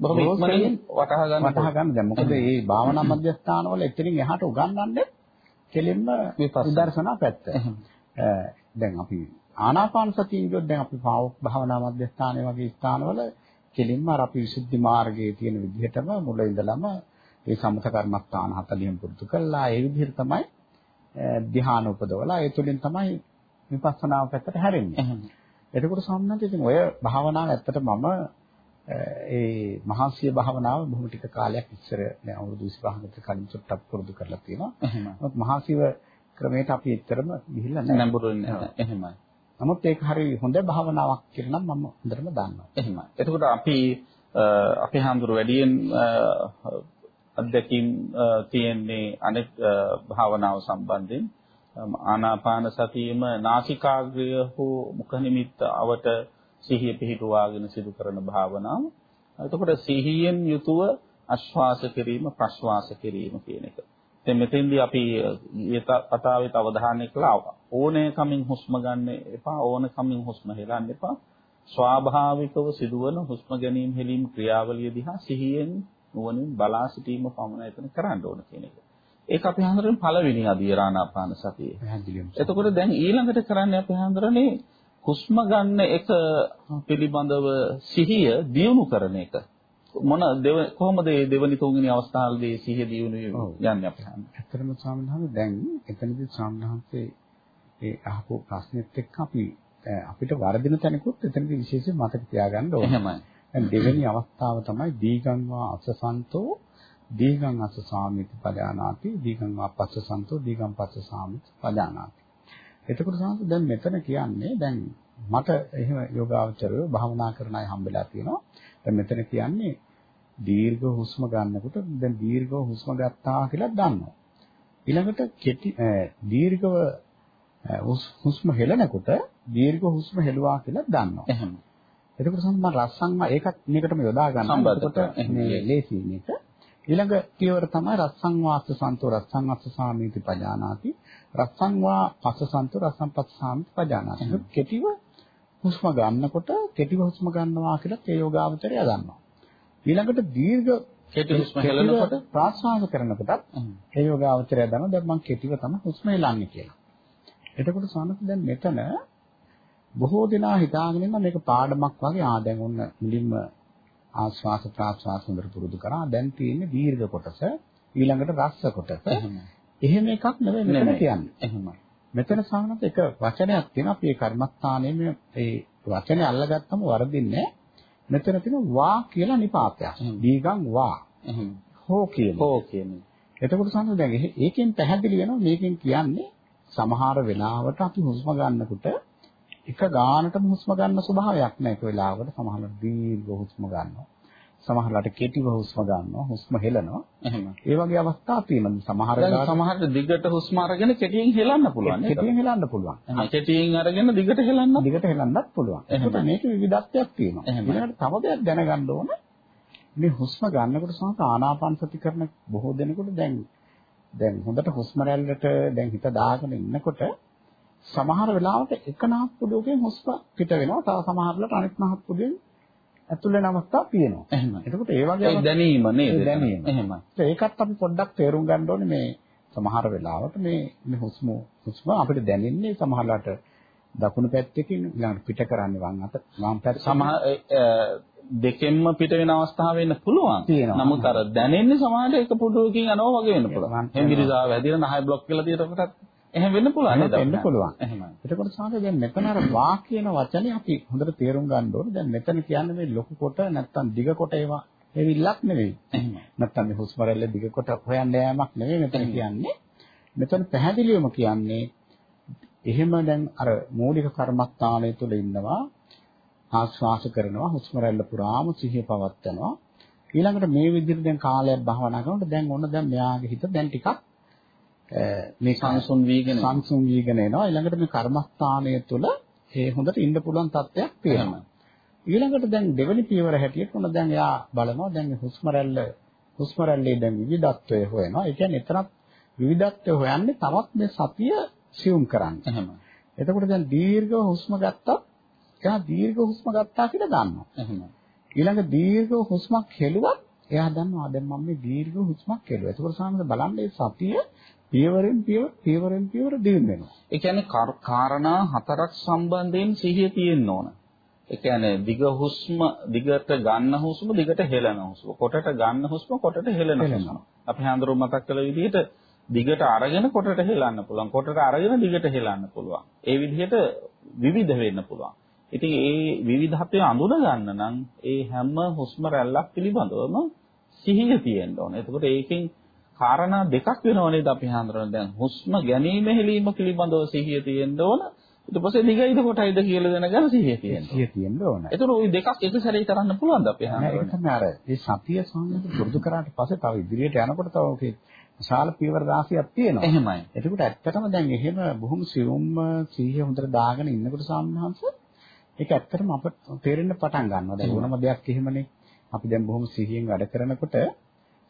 බොහොම ඉක්මනින් වටහා ගන්න වටහා ගන්න. දැන් මොකද මේ භාවනා මධ්‍යස්ථානවල එතනින් එහාට උගන්වන්නේ කෙලින්ම විදර්ශනා පැත්ත. දැන් අපි ආනාපාන සතිය කියොත් දැන් අපි භාවනා මධ්‍යස්ථානයේ වගේ ස්ථානවල කෙලින්ම අර අපි විසුද්ධි මාර්ගයේ තියෙන විදිහටම මුල ඉඳලම ඒ සමත කර්මස්ථාන 40න් පුරුදු කළා. ඒ විදිහට තමයි ධ්‍යාන උපදවලා ඒ තුලින් තමයි විපස්සනාව පැත්තට හැරෙන්නේ. එතකොට සම්මත ඉතින් ඔය භාවනාව ඇත්තට මම ඒ මහාසිය භාවනාව බොහොම ටික කාලයක් ඉස්සර දැන් අවුරුදු 25කට කලින් චුට්ටක් පුරුදු කරලා තියෙනවා. එහෙනම් මහාසිව ක්‍රමයට අපි එතරම් ගිහිල්ලා නැහැ. නැඹුරු නැහැ. එහෙමයි. නමුත් ඒක හරි හොඳ භාවනාවක් කියලා නම් මම හොඳටම දන්නවා. එහෙමයි. එතකොට අපි අපේ හාමුදුරු වැඩියෙන් අත්දැකීම් තියෙන්නේ අනෙක් භාවනාව සම්බන්ධයෙන් ආනාපාන සතියෙම නාසිකාග්‍රය හෝ මුඛ නිමිත්ත අවට සිහිය පිහිටුවාගෙන සිදු කරන භාවනාව. එතකොට සිහියෙන් යුතුව ආශ්වාස කිරීම ප්‍රශ්වාස කිරීම කියන එක. දැන් මෙතෙන්දී අපි කතාවේ අවධානය කළා ඕනෑකමින් හුස්ම ගන්න එපා ඕනකමින් හුස්ම හෙලන්න එපා ස්වාභාවිකව සිදුවන හුස්ම ගැනීම හෙලීම ක්‍රියාවලිය දිහා සිහියෙන් නුවණින් බලා සිටීම පමණ එතන කරන්න ඕන කියන එක. ඒක අපි හඳුරන පළවෙනි අධීරානාපාන සතිය. එතකොට දැන් ඊළඟට කරන්නේ අපි හඳුරන්නේ හුස්ම ගන්න එක පිළිබඳව සිහිය දියුණු කරන එක. මොන කොහොමද මේ දෙවනි තුන්වෙනි අවස්ථාවේදී සිහිය දියුණු යන්නේ අපි හන්නේ. ඇත්තටම ස්වාමීන් දැන් එතනදී ස්වාමීන් ඒ අහපු ප්‍රශ්නෙත් එක්ක අපි අපිට වර්ධින තැනකුත් එතනදී විශේෂයෙන් මතක තියාගන්න ඕනේ. එහෙමයි. දැන් දෙවෙනි අවස්ථාව තමයි දීගං වා අසසන්තෝ දීගං අස සාමිති පදානාති දීගං වා පස්සසන්තෝ දීගං පස්ස සාමිති පදානාති. එතකොට සාන්ත දැන් මෙතන කියන්නේ දැන් මට එහෙම යෝගාවචරය භාවනා කරන අය හම්බෙලා තියෙනවා. දැන් මෙතන කියන්නේ දීර්ඝ හුස්ම ගන්නකොට දැන් දීර්ඝ හුස්ම ගත්තා කියලා දන්නවා. ඊළඟට කෙටි දීර්ඝව හුස්ම හෙලනකොට දීර්ඝ හුස්ම හෙළුවා කියලා දන්නවා. එහෙම. එතකොට සම්ම රස්සංම ඒකත් මේකටම යොදා ගන්න. එතකොට මේ ලේසි මේක. ඊළඟ පියවර තමයි රස්සං වාස්ස සන්තෝ රස්සං අස්ස සාමීති පජානාති. රස්සං වා පස්ස සන්තෝ රස්සං පස්ස සාමීති පජානාති. කෙටිව හුස්ම ගන්නකොට කෙටිව හුස්ම ගන්නවා කියලා ඒ යෝගාවචරය දන්නවා. ඊළඟට දීර්ඝ කෙටි හුස්ම හෙලනකොට ප්‍රාශ්වාස කරනකොටත් ඒ යෝගාවචරය දන්නවා දැන් මම කෙටිව තමයි හුස්ම හෙලන්නේ කියලා. එතකොට සානක දැන් මෙතන බොහෝ දෙනා හිතාගෙන ඉන්න මේක පාඩමක් වගේ ආ දැන් ඔන්න මුලින්ම ආශ්වාස ප්‍රාශ්වාස හොඳට පුරුදු කරා. දැන් තියෙන්නේ දීර්ඝ කොටස ඊළඟට රස්ස කොටස. එහෙම එකක් නෙවෙයි මෙතන කියන්නේ. එහෙමයි. මෙතන සාහනත් එක වචනයක් තියෙනවා. අපි ඒ කර්මස්ථානයේ මේ ඒ වචනේ අල්ලගත්තම වරදින්නේ මෙතන තියෙන වා කියලා නිපාතයක්. දීගං වා. හෝ කියන. හෝ කියන්නේ. එතකොට සාහන දැන් ඒකෙන් පැහැදිලි වෙනවා මේකෙන් කියන්නේ සමහර වෙලාවට අපි හුස්ම ගන්නකොට එක ගානටම හුස්ම ගන්න ස්වභාවයක් නැහැ. ඒක වෙලාවකට සමහරවිට දීර්ඝ හුස්ම ගන්නවා. සමහරවිට කෙටිව හුස්ම ගන්නවා. හුස්ම හෙලනවා. එහෙම. ඒ වගේ අවස්ථා තියෙනවා. සමහර වෙලාවට සමහරට දිගට හුස්ම අරගෙන කෙටියෙන් හෙලන්න පුළුවන්? කෙටියෙන් හෙලන්න පුළුවන්. කෙටියෙන් අරගෙන දිගට හෙලන්න දිගට හෙලන්නත් පුළුවන්. එහෙම. ඒකට මේක විවිධත්වයක් තියෙනවා. ඊළඟට තව දෙයක් දැනගන්න ඕන මේ හුස්ම ගන්නකොට සමහර ආනාපාන සති කරන බොහෝ දෙනෙකුට දැන් දැන් හොඳට හුස්ම රැල්ලට දැන් හිත දාගෙන ඉන්නකොට සමහර වෙලාවට එක නාස්පුඩුවකින් හුස්ම පිට වෙනවා. තව සමහරකට අනිත් නාස්පුඩුවෙන් ඇතුල් වෙන අවස්ථා තියෙනවා. එහෙම. එතකොට ඒ වගේ ඒ දැනීම නේද? දැනීම. එහෙම. ඒකත් අපි පොඩ්ඩක් තේරුම් ගන්න ඕනේ මේ සමහර වෙලාවට මේ මේ හුස්ම හුස්ම අපිට දැනෙන්නේ සමහරලාට දකුණු පැත්තකින් ඊළඟට පිට කරන්නේ වම් අත වම් පැත්ත සමහර දෙකෙන්ම පිට වෙන අවස්ථා වෙන්න පුළුවන්. නමුත් අර දැනෙන්නේ සමහරට එක පුඩුවකින් යනවා වගේ වෙන්න පුළුවන්. හෙම්බිරිසාව හැදිලා නහය බ්ලොක් කියලා තියෙනකොටත් එහෙම වෙන්න පුළුවන් නේද? වෙන්න පුළුවන්. එහෙමයි. එතකොට සාමාන්‍යයෙන් දැන් මෙතන අර වා කියන වචනේ අපි හොඳට තේරුම් ගන්න ඕනේ. දැන් මෙතන කියන්නේ මේ ලොකු කොට නැත්තම් දිග කොට ඒවා හේවිල්ලක් නෙවෙයි. එහෙමයි. නැත්තම් මේ හුස්ම රැල්ල දිග කොට හොයන්න යෑමක් නෙවෙයි මෙතන කියන්නේ. මෙතන පැහැදිලිවම කියන්නේ එහෙම දැන් අර මූලික කර්මස්ථානය තුළ ඉන්නවා ආශ්වාස කරනවා හුස්ම රැල්ල පුරාම සිහිය පවත්නවා ඊළඟට මේ විදිහට දැන් කාලයක් භාවනා කරනකොට දැන් ඔන්න දැන් මෙයාගේ හිත දැන් ටිකක් මේ සංසුන් වීගෙන සංසුන් වීගෙන එනවා ඊළඟට මේ කර්මස්ථානය තුළ ඒ හොඳට ඉන්න පුළුවන් තත්ත්වයක් තියෙනවා ඊළඟට දැන් දෙවෙනි පියවර හැටියට ඔන්න දැන් එයා බලනවා දැන් මේ හුස්ම රැල්ල හුස්ම රැල්ලේ දැන් විවිධත්වය හොයනවා ඒ කියන්නේ එතරම් විවිධත්වය හොයන්නේ තවත් මේ සතිය සියුම් කරන්න. එහෙම. එතකොට දැන් දීර්ඝ හුස්ම ගත්තත් එයා දීර්ඝ හුස්ම ගත්තා කියලා දන්නවා. එහෙම. ඊළඟ දීර්ඝ හුස්මක් හෙළුවත් එයා දන්නවා දැන් මම මේ දීර්ඝ හුස්මක් හෙළුවා. ඒකෝර සාමද බලන්න සතිය පියවරෙන් පියවර පියවරෙන් පියවර දියුම් වෙනවා. ඒ කියන්නේ කර- කාරණා හතරක් සම්බන්ධයෙන් සිහිය තියෙන්න ඕන. ඒ කියන්නේ දිග හුස්ම දිගට ගන්න හුස්ම දිගට හෙළන හුස්ම. කොටට ගන්න හුස්ම කොටට හෙළන හුස්ම. අපි හඳුරු මතක් කළ විදිහට දිගට අරගෙන කොටට හෙලන්න පුළුවන්. කොටට අරගෙන දිගට හෙලන්න පුළුවන්. ඒ විදිහට විවිධ වෙන්න පුළුවන්. ඉතින් ඒ විවිධත්වය අඳුන ගන්න නම් ඒ හැම හුස්ම රැල්ලක් පිළිබඳවම සිහිය තියෙන්න ඕන. එතකොට ඒකෙන් කාරණා දෙකක් වෙනව නේද අපි හඳුනන දැන් හුස්ම ගැනීම හෙලීම පිළිබඳව සිහිය තියෙන්න ඕන. ඊට පස්සේ දිගයිද කොටයිද කියලා දැනගන්න සිහිය තියෙන්න. සිහිය තියෙන්න ඕන. එතකොට ওই දෙකක් එක සැරේ කරන්න පුළුවන්ද අපි නෑ, ඒක හඳුනන? තමයි අර මේ සතිය සම්බන්ධ පුරුදු කරාට පස්සේ තව ඉදිරියට යනකොට තව ඔකේ විශාල පියවර රාශියක් තියෙනවා. එහෙමයි. එතකොට ඇත්තටම දැන් එහෙම බොහොම සියුම්ම සිහිය හොඳට දාගෙන ඉන්නකොට සාමහන්ස ඒක ඇත්තටම අපට තේරෙන්න පටන් ගන්නවා. දැන් ඕනම දෙයක් එහෙමනේ. අපි දැන් බොහොම සිහියෙන් වැඩ කරනකොට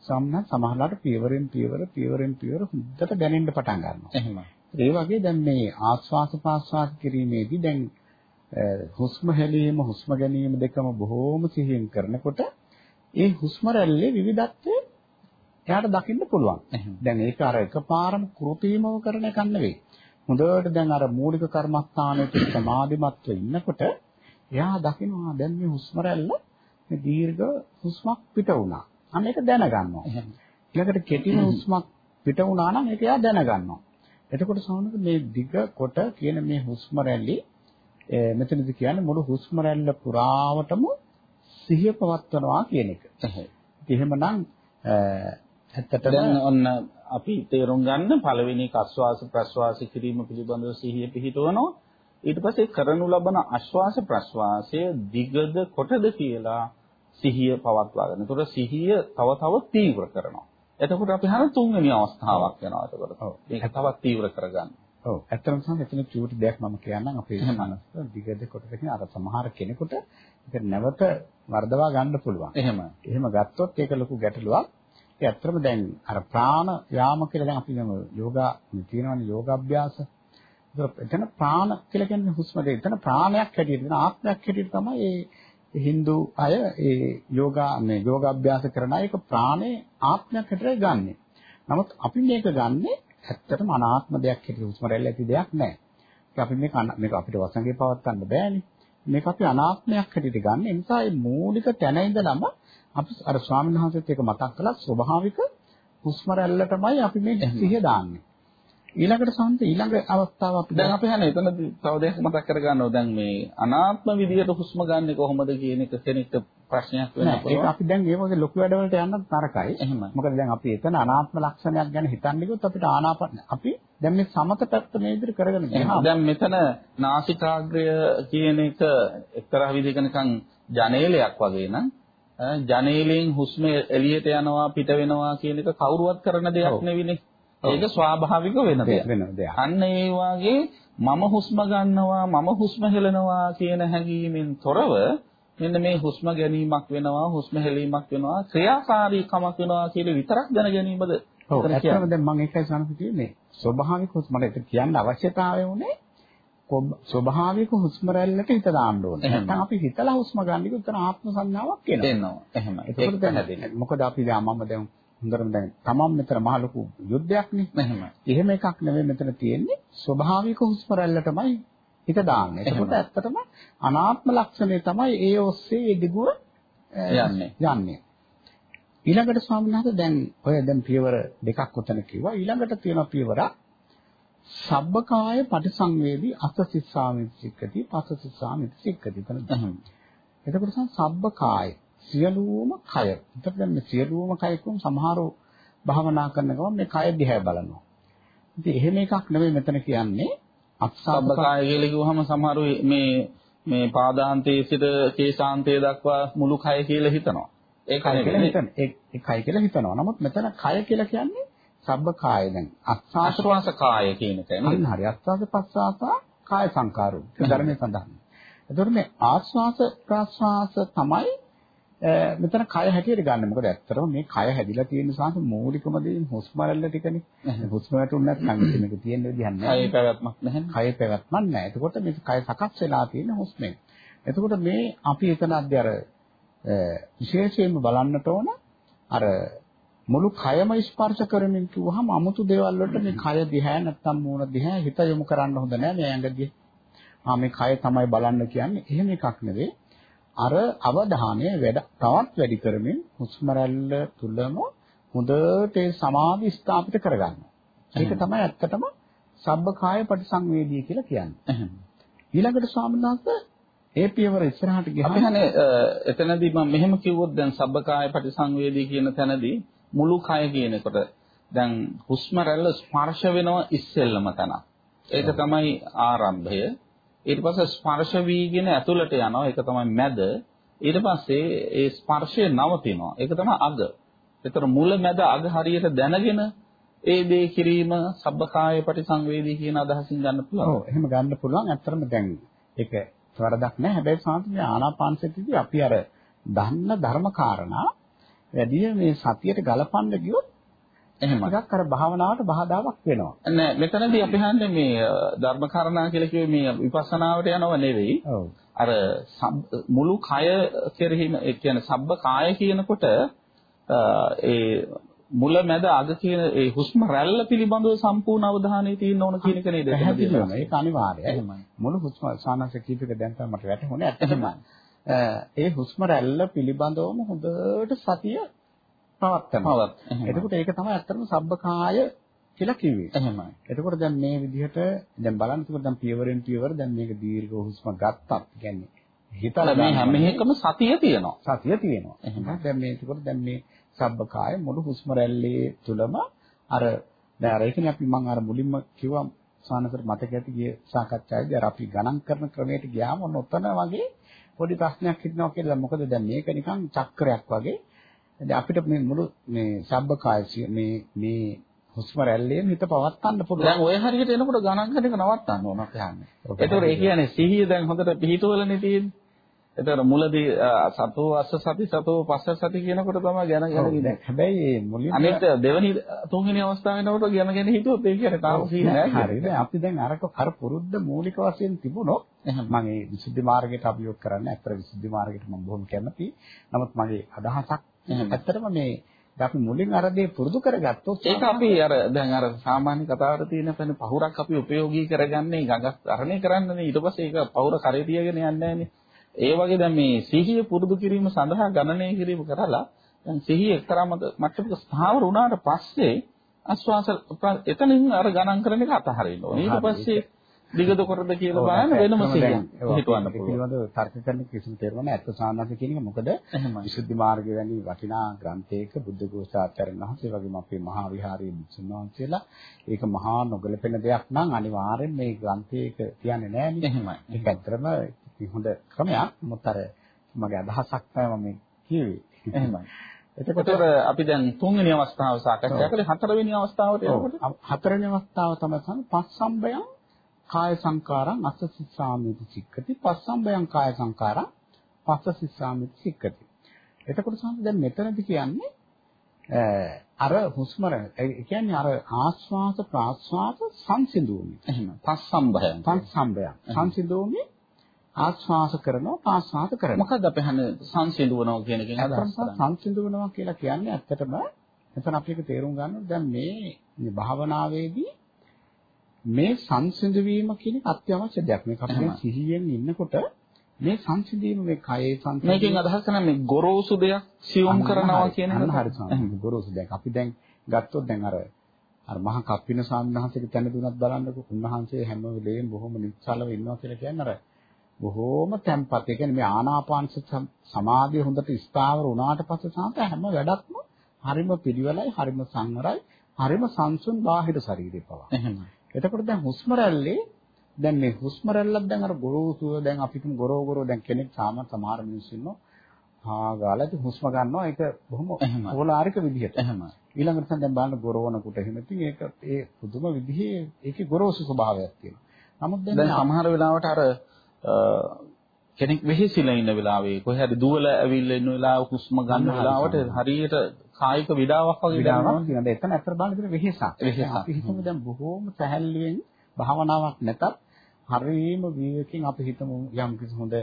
සාමහන් සමහරලාට පියවරෙන් පියවර පියවරෙන් පියවර හොඳට දැනෙන්න පටන් ගන්නවා. එහෙමයි. ඒ වගේ දැන් මේ ආස්වාස පාස්වාස කිරීමේදී දැන් හුස්ම හැලීම හුස්ම ගැනීම දෙකම බොහෝම සිහියෙන් කරනකොට ඒ හුස්ම රැල්ලේ විවිධත්වය එයාට දකින්න පුළුවන්. දැන් ඒක අර එකපාරම කෘත්‍රිමව කරන එකක් නෙවෙයි. හොඳට දැන් අර මූලික කර්මස්ථානයේ සමාධිමත්ව ඉන්නකොට එයා දකිනවා දැන් මේ හුස්ම රැල්ල මේ දීර්ඝ හුස්මක් පිට වුණා. අන්න ඒක දැනගන්නවා. ඊළඟට කෙටි හුස්මක් පිට වුණා නම් ඒක එයා දැනගන්නවා. එතකොට සමහරවිට මේ දිග කොට කියන මේ හුස්ම රැලි මෙතනදි කියන්නේ මුළු හුස්ම රැල්ල පුරාවටම සිහිය පවත්වනවා කියන එක. එහෙමනම් ඇත්තටම දැන් ඔන්න අපි තේරුම් ගන්න පළවෙනි එක ආශ්වාස ප්‍රශ්වාස කිරීම පිළිබඳව සිහිය පිහිටවනවා. ඊට පස්සේ කරනු ලබන ආශ්වාස ප්‍රශ්වාසය දිගද කොටද කියලා සිහිය පවත්වා ගන්න. ඒතකොට සිහිය තව තව තීව්‍ර කරනවා. එතකොට අපි හර තුන්වෙනි අවස්ථාවක් වෙනවා එතකොට. මේක තවත් තීව්‍ර කරගන්න. ඔව් ඇත්තටම තමයි එතන චූටි දෙයක් මම කියන්නම් අපේ එහෙම. මනස දිගද කොටද අර සමහර කෙනෙකුට ඒක නැවත වර්ධවා ගන්න පුළුවන්. එහෙමයි. එහෙම ගත්තොත් ඒක ලොකු ගැටලුවක්. ඒ ඇත්තටම දැන් අර ප්‍රාණ යාම කියලා දැන් අපි නම් යෝගා තියෙනවනේ යෝගාභ්‍යාස. ඒක එතන ප්‍රාණ කියලා කියන්නේ හුස්ම දෙක. එතන ප්‍රාණයක් හැටියට දෙන ආත්මයක් හැටියට තමයි ඒ Hindu අය ඒ යෝගා මේ යෝගාභ්‍යාස කරන අය ඒක ප්‍රාණේ ආත්මයක් හැටියට ගන්නෙ. නමුත් අපි මේක ගන්නෙ ඇත්තටම අනාත්ම දෙයක් හැටියට හුස්ම රැල්ල ඇති දෙයක් නෑ. ඒක අපි මේක අන- මේක අපිට වසඟේ පවත් ගන්න බෑනේ. මේක අපි අනාත්මයක් හැටියට ගන්න. ඒ නිසා මේ මූලික තැන ඉඳලම අපි අර ස්වාමීන් වහන්සේත් ඒක මතක් කළා ස්වභාවික හුස්ම රැල්ලටමයි අපි මේ සිහිය දාන්නේ. ඊළඟට සම්ප ඊළඟ අවස්ථාව අපි දැන් අපි හන්නේ එතනදී තව දෙයක් මතක් කරගන්නවා. දැන් මේ අනාත්ම විදියට හුස්ම ගන්න කොහොමද කියන එක කෙනෙක්ට ප්‍රශ්නයක් වෙන්න නෑ ඒක පුළුවන්. අපි දැන් ඒ වගේ ලොකු වැඩවලට යන්නත් තරකයි. එහෙමයි. මොකද දැන් අපි එතන අනාත්ම ලක්ෂණයක් ගැන හිතන්නේ කිව්වොත් අපිට ආනාපාන අපි දැන් මේ සමත පැත්ත මේ විදිහට කරගෙන ගියාම දැන් මෙතන නාසිකාග්‍රය කියන එක එක්තරා විදිහක නිකන් ජනේලයක් වගේ නම් ඈ ජනේලයෙන් හුස්ම එළියට යනවා පිට වෙනවා කියන එක කවුරුවත් කරන දෙයක් ඔව්. ඒක ස්වාභාවික වෙන දෙයක්. අන්න ඒ වාගේ මම හුස්ම ගන්නවා මම හුස්ම හෙලනවා කියන හැඟීමෙන් තොරව මෙන්න මේ හුස්ම ගැනීමක් වෙනවා හුස්ම හෙලීමක් වෙනවා ක්‍රියාකාරීකමක් වෙනවා කියන විතරක් දැන ගැනීමද ඔව් ඇත්තම. දැන් මම ඒකයි සනස කියන්නේ ස්වභාවික හුස්ම මට ඒක කියන්න අවශ්‍යතාවය උනේ ස්වභාවික හුස්ම රැල්ලට හිත දාන්න ඕනේ. නැත්නම් අපි හිතලා හුස්ම ගන්න එක උතන ආත්ම සංඥාවක් එනවා. එනවා. එහෙමයි. ඒක. දැන් මොකද අපි දැන් මම දැන් හොඳටම දැන් තමන් මෙතන මහ ලොකු යුද්ධයක් නේ. එහෙමයි. එහෙම එකක් නෙවෙයි මෙතන තියෙන්නේ ස්වභාවික හුස්ම රැල්ලටමයි හිත දාන්නේ. එහෙමයි. ඇත්තටම අනාත්ම ලක්ෂණය තමයි ඒ ඔස්සේ ඒ දිගුව යන්නේ. යන්නේ. ඊළඟට ස්වාමීන් වහන්සේ දැන් ඔය දැන් පියවර දෙකක් උතන කිව්වා. ඊළඟට තියෙන පියවරක් සබ්බකාය පටිසංවේදී අසසිස්සාමිති සික්කති පසසිස්සාමිති සික්කති. එතන එහෙම. එතකොට සබ්බකාය සියලුම කය. එතකොට දැන් මේ සියලුම කය කියුම් සමහරව භාවනා කරන ගමන් මේ කය දිහා බලනවා. ඉතින් එහෙම එකක් නෙවෙයි මෙතන කියන්නේ අත්සබ්බකාය සබ්බකාය කියලා කිව්වහම සමහරු මේ මේ පාදාන්තයේ සිට කේශාන්තයේ දක්වා මුළු කය කියලා හිතනවා. ඒක කය කියලා. හිතන ඒ ඒ කය කියලා හිතනවා. නමුත් මෙතන කය කියලා කියන්නේ සබ්බකාය දැන් අස්වාස ආශ්වාස කාය කියන එක නේද? හරි අස්වාස පස්වාස කාය සංකාරෝ ධර්මයේ සඳහන්. එතකොට මේ ආස්වාස ප්‍රාස්වාස තමයි මෙතන කය හැටියට ගන්න. මොකද ඇත්තටම මේ කය හැදිලා තියෙන සාස මූලිකම දේ හුස්ම රැල්ල ටිකනේ. හුස්ම වැටුනේ නැත්නම් මේක තියෙන්න විදිහක් කය නැහැ. පැවැත්මක් නැහැ. කය පැවැත්මක් නැහැ. එතකොට මේ කය සකස් වෙලා තියෙන හුස්මෙන්. එතකොට මේ අපි එතනදී අර විශේෂයෙන්ම බලන්නට ඕන අර මුළු කයම ස්පර්ශ කරමින් කිව්වහම 아무තු දේවල් වලට මේ කය දිහා නැත්තම් මූණ දිහා හිත යොමු කරන්න හොඳ නැහැ මේ ඇඟදී. ආ මේ කය තමයි බලන්න කියන්නේ. එහෙම එකක් නෙවෙයි. අර අවධානය වැඩ තවත් වැඩි කරමින් හුස්ම රැල්ල තුලම හොඳට ඒ සමාධි ස්ථාපිත කරගන්න. ඒක තමයි ඇත්තටම සබ්බකාය පටිසංවේදී කියලා කියන්නේ. ඊළඟට ස්වාමීන් වහන්සේ ඒ පියවර ඉස්සරහට අපි ගියාම හනේ අ, එතනදී මම මෙහෙම කිව්වොත් දැන් සබ්බකාය පටිසංවේදී කියන තැනදී මුළු කය කියනකොට දැන් හුස්ම රැල්ල ස්පර්ශ වෙනවා ඉස්සෙල්ලම තැන. ඒක තමයි ආරම්භය. ඊට පස්සේ ස්පර්ශ වීගෙන ඇතුළට යනවා. ඒක තමයි මැද. ඊට පස්සේ ඒ ස්පර්ශය නවතිනවා. ඒක තමයි අග. ඒතර මුල මැද අග හරියට දැනගෙන ඒ දේ කිරීම සබ්බකාය පටිසංවේදී කියන අදහසින් ගන්න පුළුවන්. ඔව් එහෙම ගන්න පුළුවන්. ඇත්තටම දැන් ඒක වරදක් නෑ. හැබැයි සාන්තිමේ ආනාපානසතියදී අපි අර දන්න ධර්ම කාරණා වැඩි මේ සතියට ගලපන්න ගියොත් එහෙමයි. ටිකක් අර භාවනාවට බාධාවක් වෙනවා. නෑ මෙතනදී අපි හන්නේ මේ ධර්මකරණා කියලා කිව්වේ මේ විපස්සනාවට යනව නෙවෙයි. ඔව්. අර මුළු කය කෙරෙහිම ඒ කියන්නේ සබ්බ කාය කියනකොට ඒ මුල මැද අග කියන ඒ හුස්ම රැල්ල පිළිබඳව සම්පූර්ණ අවධානය තියෙන්න ඕන කියන එක නේද? ඒක අනිවාර්යයි. එහෙමයි. මුළු හුස්ම සානස කීපයක දැන් තමයි මට වැටහුනේ ඇත්තටම. ඒ හුස්ම රැල්ල පිළිබඳවම හොඳට සතිය පවත්නවා. පවත්. එහෙමයි. එතකොට ඒක තමයි ඇත්තටම සබ්බකාය කියලා කිව්වේ. එහෙමයි. එතකොට දැන් මේ විදිහට දැන් බලන්න එතකොට දැන් පියවරෙන් පියවර දැන් මේක දීර්ඝ හුස්ම ගත්තත් කියන්නේ හිතලා මේ හැම. එකම සතිය තියෙනවා. සතිය තියෙනවා. එහෙමයි. දැන් මේ එතකොට දැන් මේ සබ්බකාය මුළු හුස්ම රැල්ලේ තුලම අර දැන් අර ඒකනේ අපි මම අර මුලින්ම කිව්වා සානතර මතක ඇති ගිය සාකච්ඡාවේදී අර අපි ගණන් කරන ක්‍රමයට ගියාම ඔන්න ඔතන වගේ පොඩි ප්‍රශ්නයක් හිතනවා කියලා. මොකද දැන් මේක නිකන් චක්‍රයක් වගේ. දැන් අපිට මේ මුළු මේ සබ්බකාය මේ මේ හුස්ම රැල්ලේම හිත පවත්වන්න පුළුවන්. දැන් ඔය හරියට එනකොට ගණන් කරන එක නවත්තන්න ඕන. ඔව්. ඒතකොට ඒ කියන්නේ සිහිය දැන් හොඳට පිහිටවලනේ තියෙන්නේ. ඒතකොට මුලදී සතෝ අස්ස සති සතෝ පස්ස සති කියනකොට තමයි ගැන ගැන දැන් හැබැයි මේ මුලින්ම අනිත් දෙවෙනි තුන්වෙනි අවස්ථාව වෙනකොට ගැන ගැන හිතුවොත් ඒ කියන්නේ තාම සිහි නෑ. හරි දැන් අපි දැන් අරක අර පුරුද්ද මූලික වශයෙන් තිබුණොත්. මම ඒ විසුද්ධි මාර්ගයට අභියෝග කරන්නේ අතර විසුද්ධි මාර්ගයට මම බොහොම කැමතියි. නමුත් මගේ අදහසක්. ඇත්තටම මේ අපි මුලින් අර දේ පුරුදු කරගත්තොත් ඒක අපි අර දැන් අර සාමාන්‍ය කතාවට තියෙන පැන පහුරක් අපි උපයෝගී කරගන්නේ ගඟක් තරණය කරන්නනේ ඊට පස්සේ ඒක පහුර කරේ තියගෙන යන්නේ. ඒ වගේ දැන් මේ සිහිය පුරුදු කිරීම සඳහා ගණනය කිරීම කරලා දැන් සිහිය එක්තරා මට්ටමක ස්ථාවර වුණාට පස්සේ ආස්වාස එතනින් අර ගණන් කරන එක අතහරින්න ඕනේ. ඊට. පස්සේ දිගද කොටද කියලා බලන්න වෙනම සිහියක් හිතවන්න පුළුවන්. තර්ක කරන කිසිම තේරුම නැහැ. අත්ත සාන්නස කියන එක මොකද. විසුද්ධි මාර්ගය වැනි වටිනා ග්‍රන්ථයක බුද්ධ ඝෝෂාචාර්යන් වහන්සේ වගේම අපේ මහා විහාරයේ භික්ෂුන් වහන්සේලා ඒක මහා නොගැලපෙන දෙයක් නම් අනිවාර්යෙන් මේ ග්‍රන්ථයක කියන්නේ නැහැ නේ. එහෙමයි. ඒක ඇත්තටම හොඳ ක්‍රමයක්. නමුත් අර මගේ අදහසක් තමයි මම කිව්වේ. එහෙමයි. එතකොට අපි දැන් තුන්වෙනි අවස්ථාව සාකච්ඡා කළේ හතරවෙනි අවස්ථාවට එනකොට. හතරවෙනි අවස්ථාව තමයි තමයි පස්සම්බයං කාය සංකාරං අස්සසිස්සාමිති සික්කති පස්සම්බයං කාය සංකාරං පස්සසිස්සාමිති සික්කති එතකොට සමහර දැන් මෙතනදි කියන්නේ අර හුස්ම කියන්නේ අර ආස්වාස ප්‍රාස්වාස සංසිඳුවමි එහෙම. පස්සම්භයං. පස්සම්බයං. සංසිඳුවමි ආස්වාස කරනවා ප්‍රාස්වාස කරනවා. මොකක්ද අපි හන්නේ සංසිඳුවනවා කියන එකෙන් අදහස්? සංසිඳුවනවා කියලා කියන්නේ ඇත්තටම එතන අපි එක තේරුම් ගන්න ඕනේ දැන් මේ භාවනාවේදී මේ සංසිඳ වීම කියන එක අත්‍යවශ්‍ය දෙයක්. මේක අපි. සිහියෙන් ඉන්නකොට මේ සංසිඳීම මේ කයේ සංසිඳීම මේකෙන් අදහස් කරන්නේ මේ ගොරෝසු දෙයක් සියුම් කරනවා කියන එක. හරි සාමාන්‍ය ගොරෝසු දෙයක්. අපි දැන් ගත්තොත් දැන් අර අර මහා කප්පින සාමණේරහන්සේගේ තැන දුනත් බලන්නකො උන්වහන්සේ හැම වෙලේම බොහොම නිස්සලව ඉන්නවා කියලා කියන්නේ අර බොහොම තැම්පත්. ඒ කියන්නේ මේ ආනාපාන සමාධිය හොඳට ස්ථාවර වුණාට පස්සේ සාත හැම වැඩක්ම හරිම පිළිවෙලයි, හරිම සංවරයි, හරිම සංසුන් බාහිර ශරීරේ පවා. එහෙමයි. එතකොට දැන් හුස්ම රැල්ලේ දැන් මේ හුස්ම රැල්ලක් දැන් අර ගොරෝසුව දැන් අපි තුන් ගොරෝ ගොරෝ දැන් කෙනෙක් සාමාන්‍ය සමහර මිනිස්සු ඉන්නවා හා ගාලා ඉතින් හුස්ම ගන්නවා ඒක බොහොම. ඕලාරික විදිහට එහෙමයි. ඊළඟට දැන් බලන්න ගොරවනකොට එහෙම ඉතින් ඒක ඒ පුදුම විදිහේ ඒකේ ගොරෝසු ස්වභාවයක් තියෙනවා නමුත් දැන් සමහර වෙලාවට අර කෙනෙක් වෙහෙසිලා ඉන්න වෙලාවේ කොහේ හරි දුවලා ඇවිල්ලා ඉන්න වෙලාව හුස්ම ගන්න වෙලාවට. හරියට කායික විඩාවක් වගේ විඩාවක්. කියනවා එතන අතර බලන්න තියෙන වෙහෙසක් අපි හිතමු දැන් බොහෝම සැහැල්ලුවෙන් භාවනාවක් නැතත් හරීම විවේකයෙන් අපි හිතමු යම් කිසි හොඳ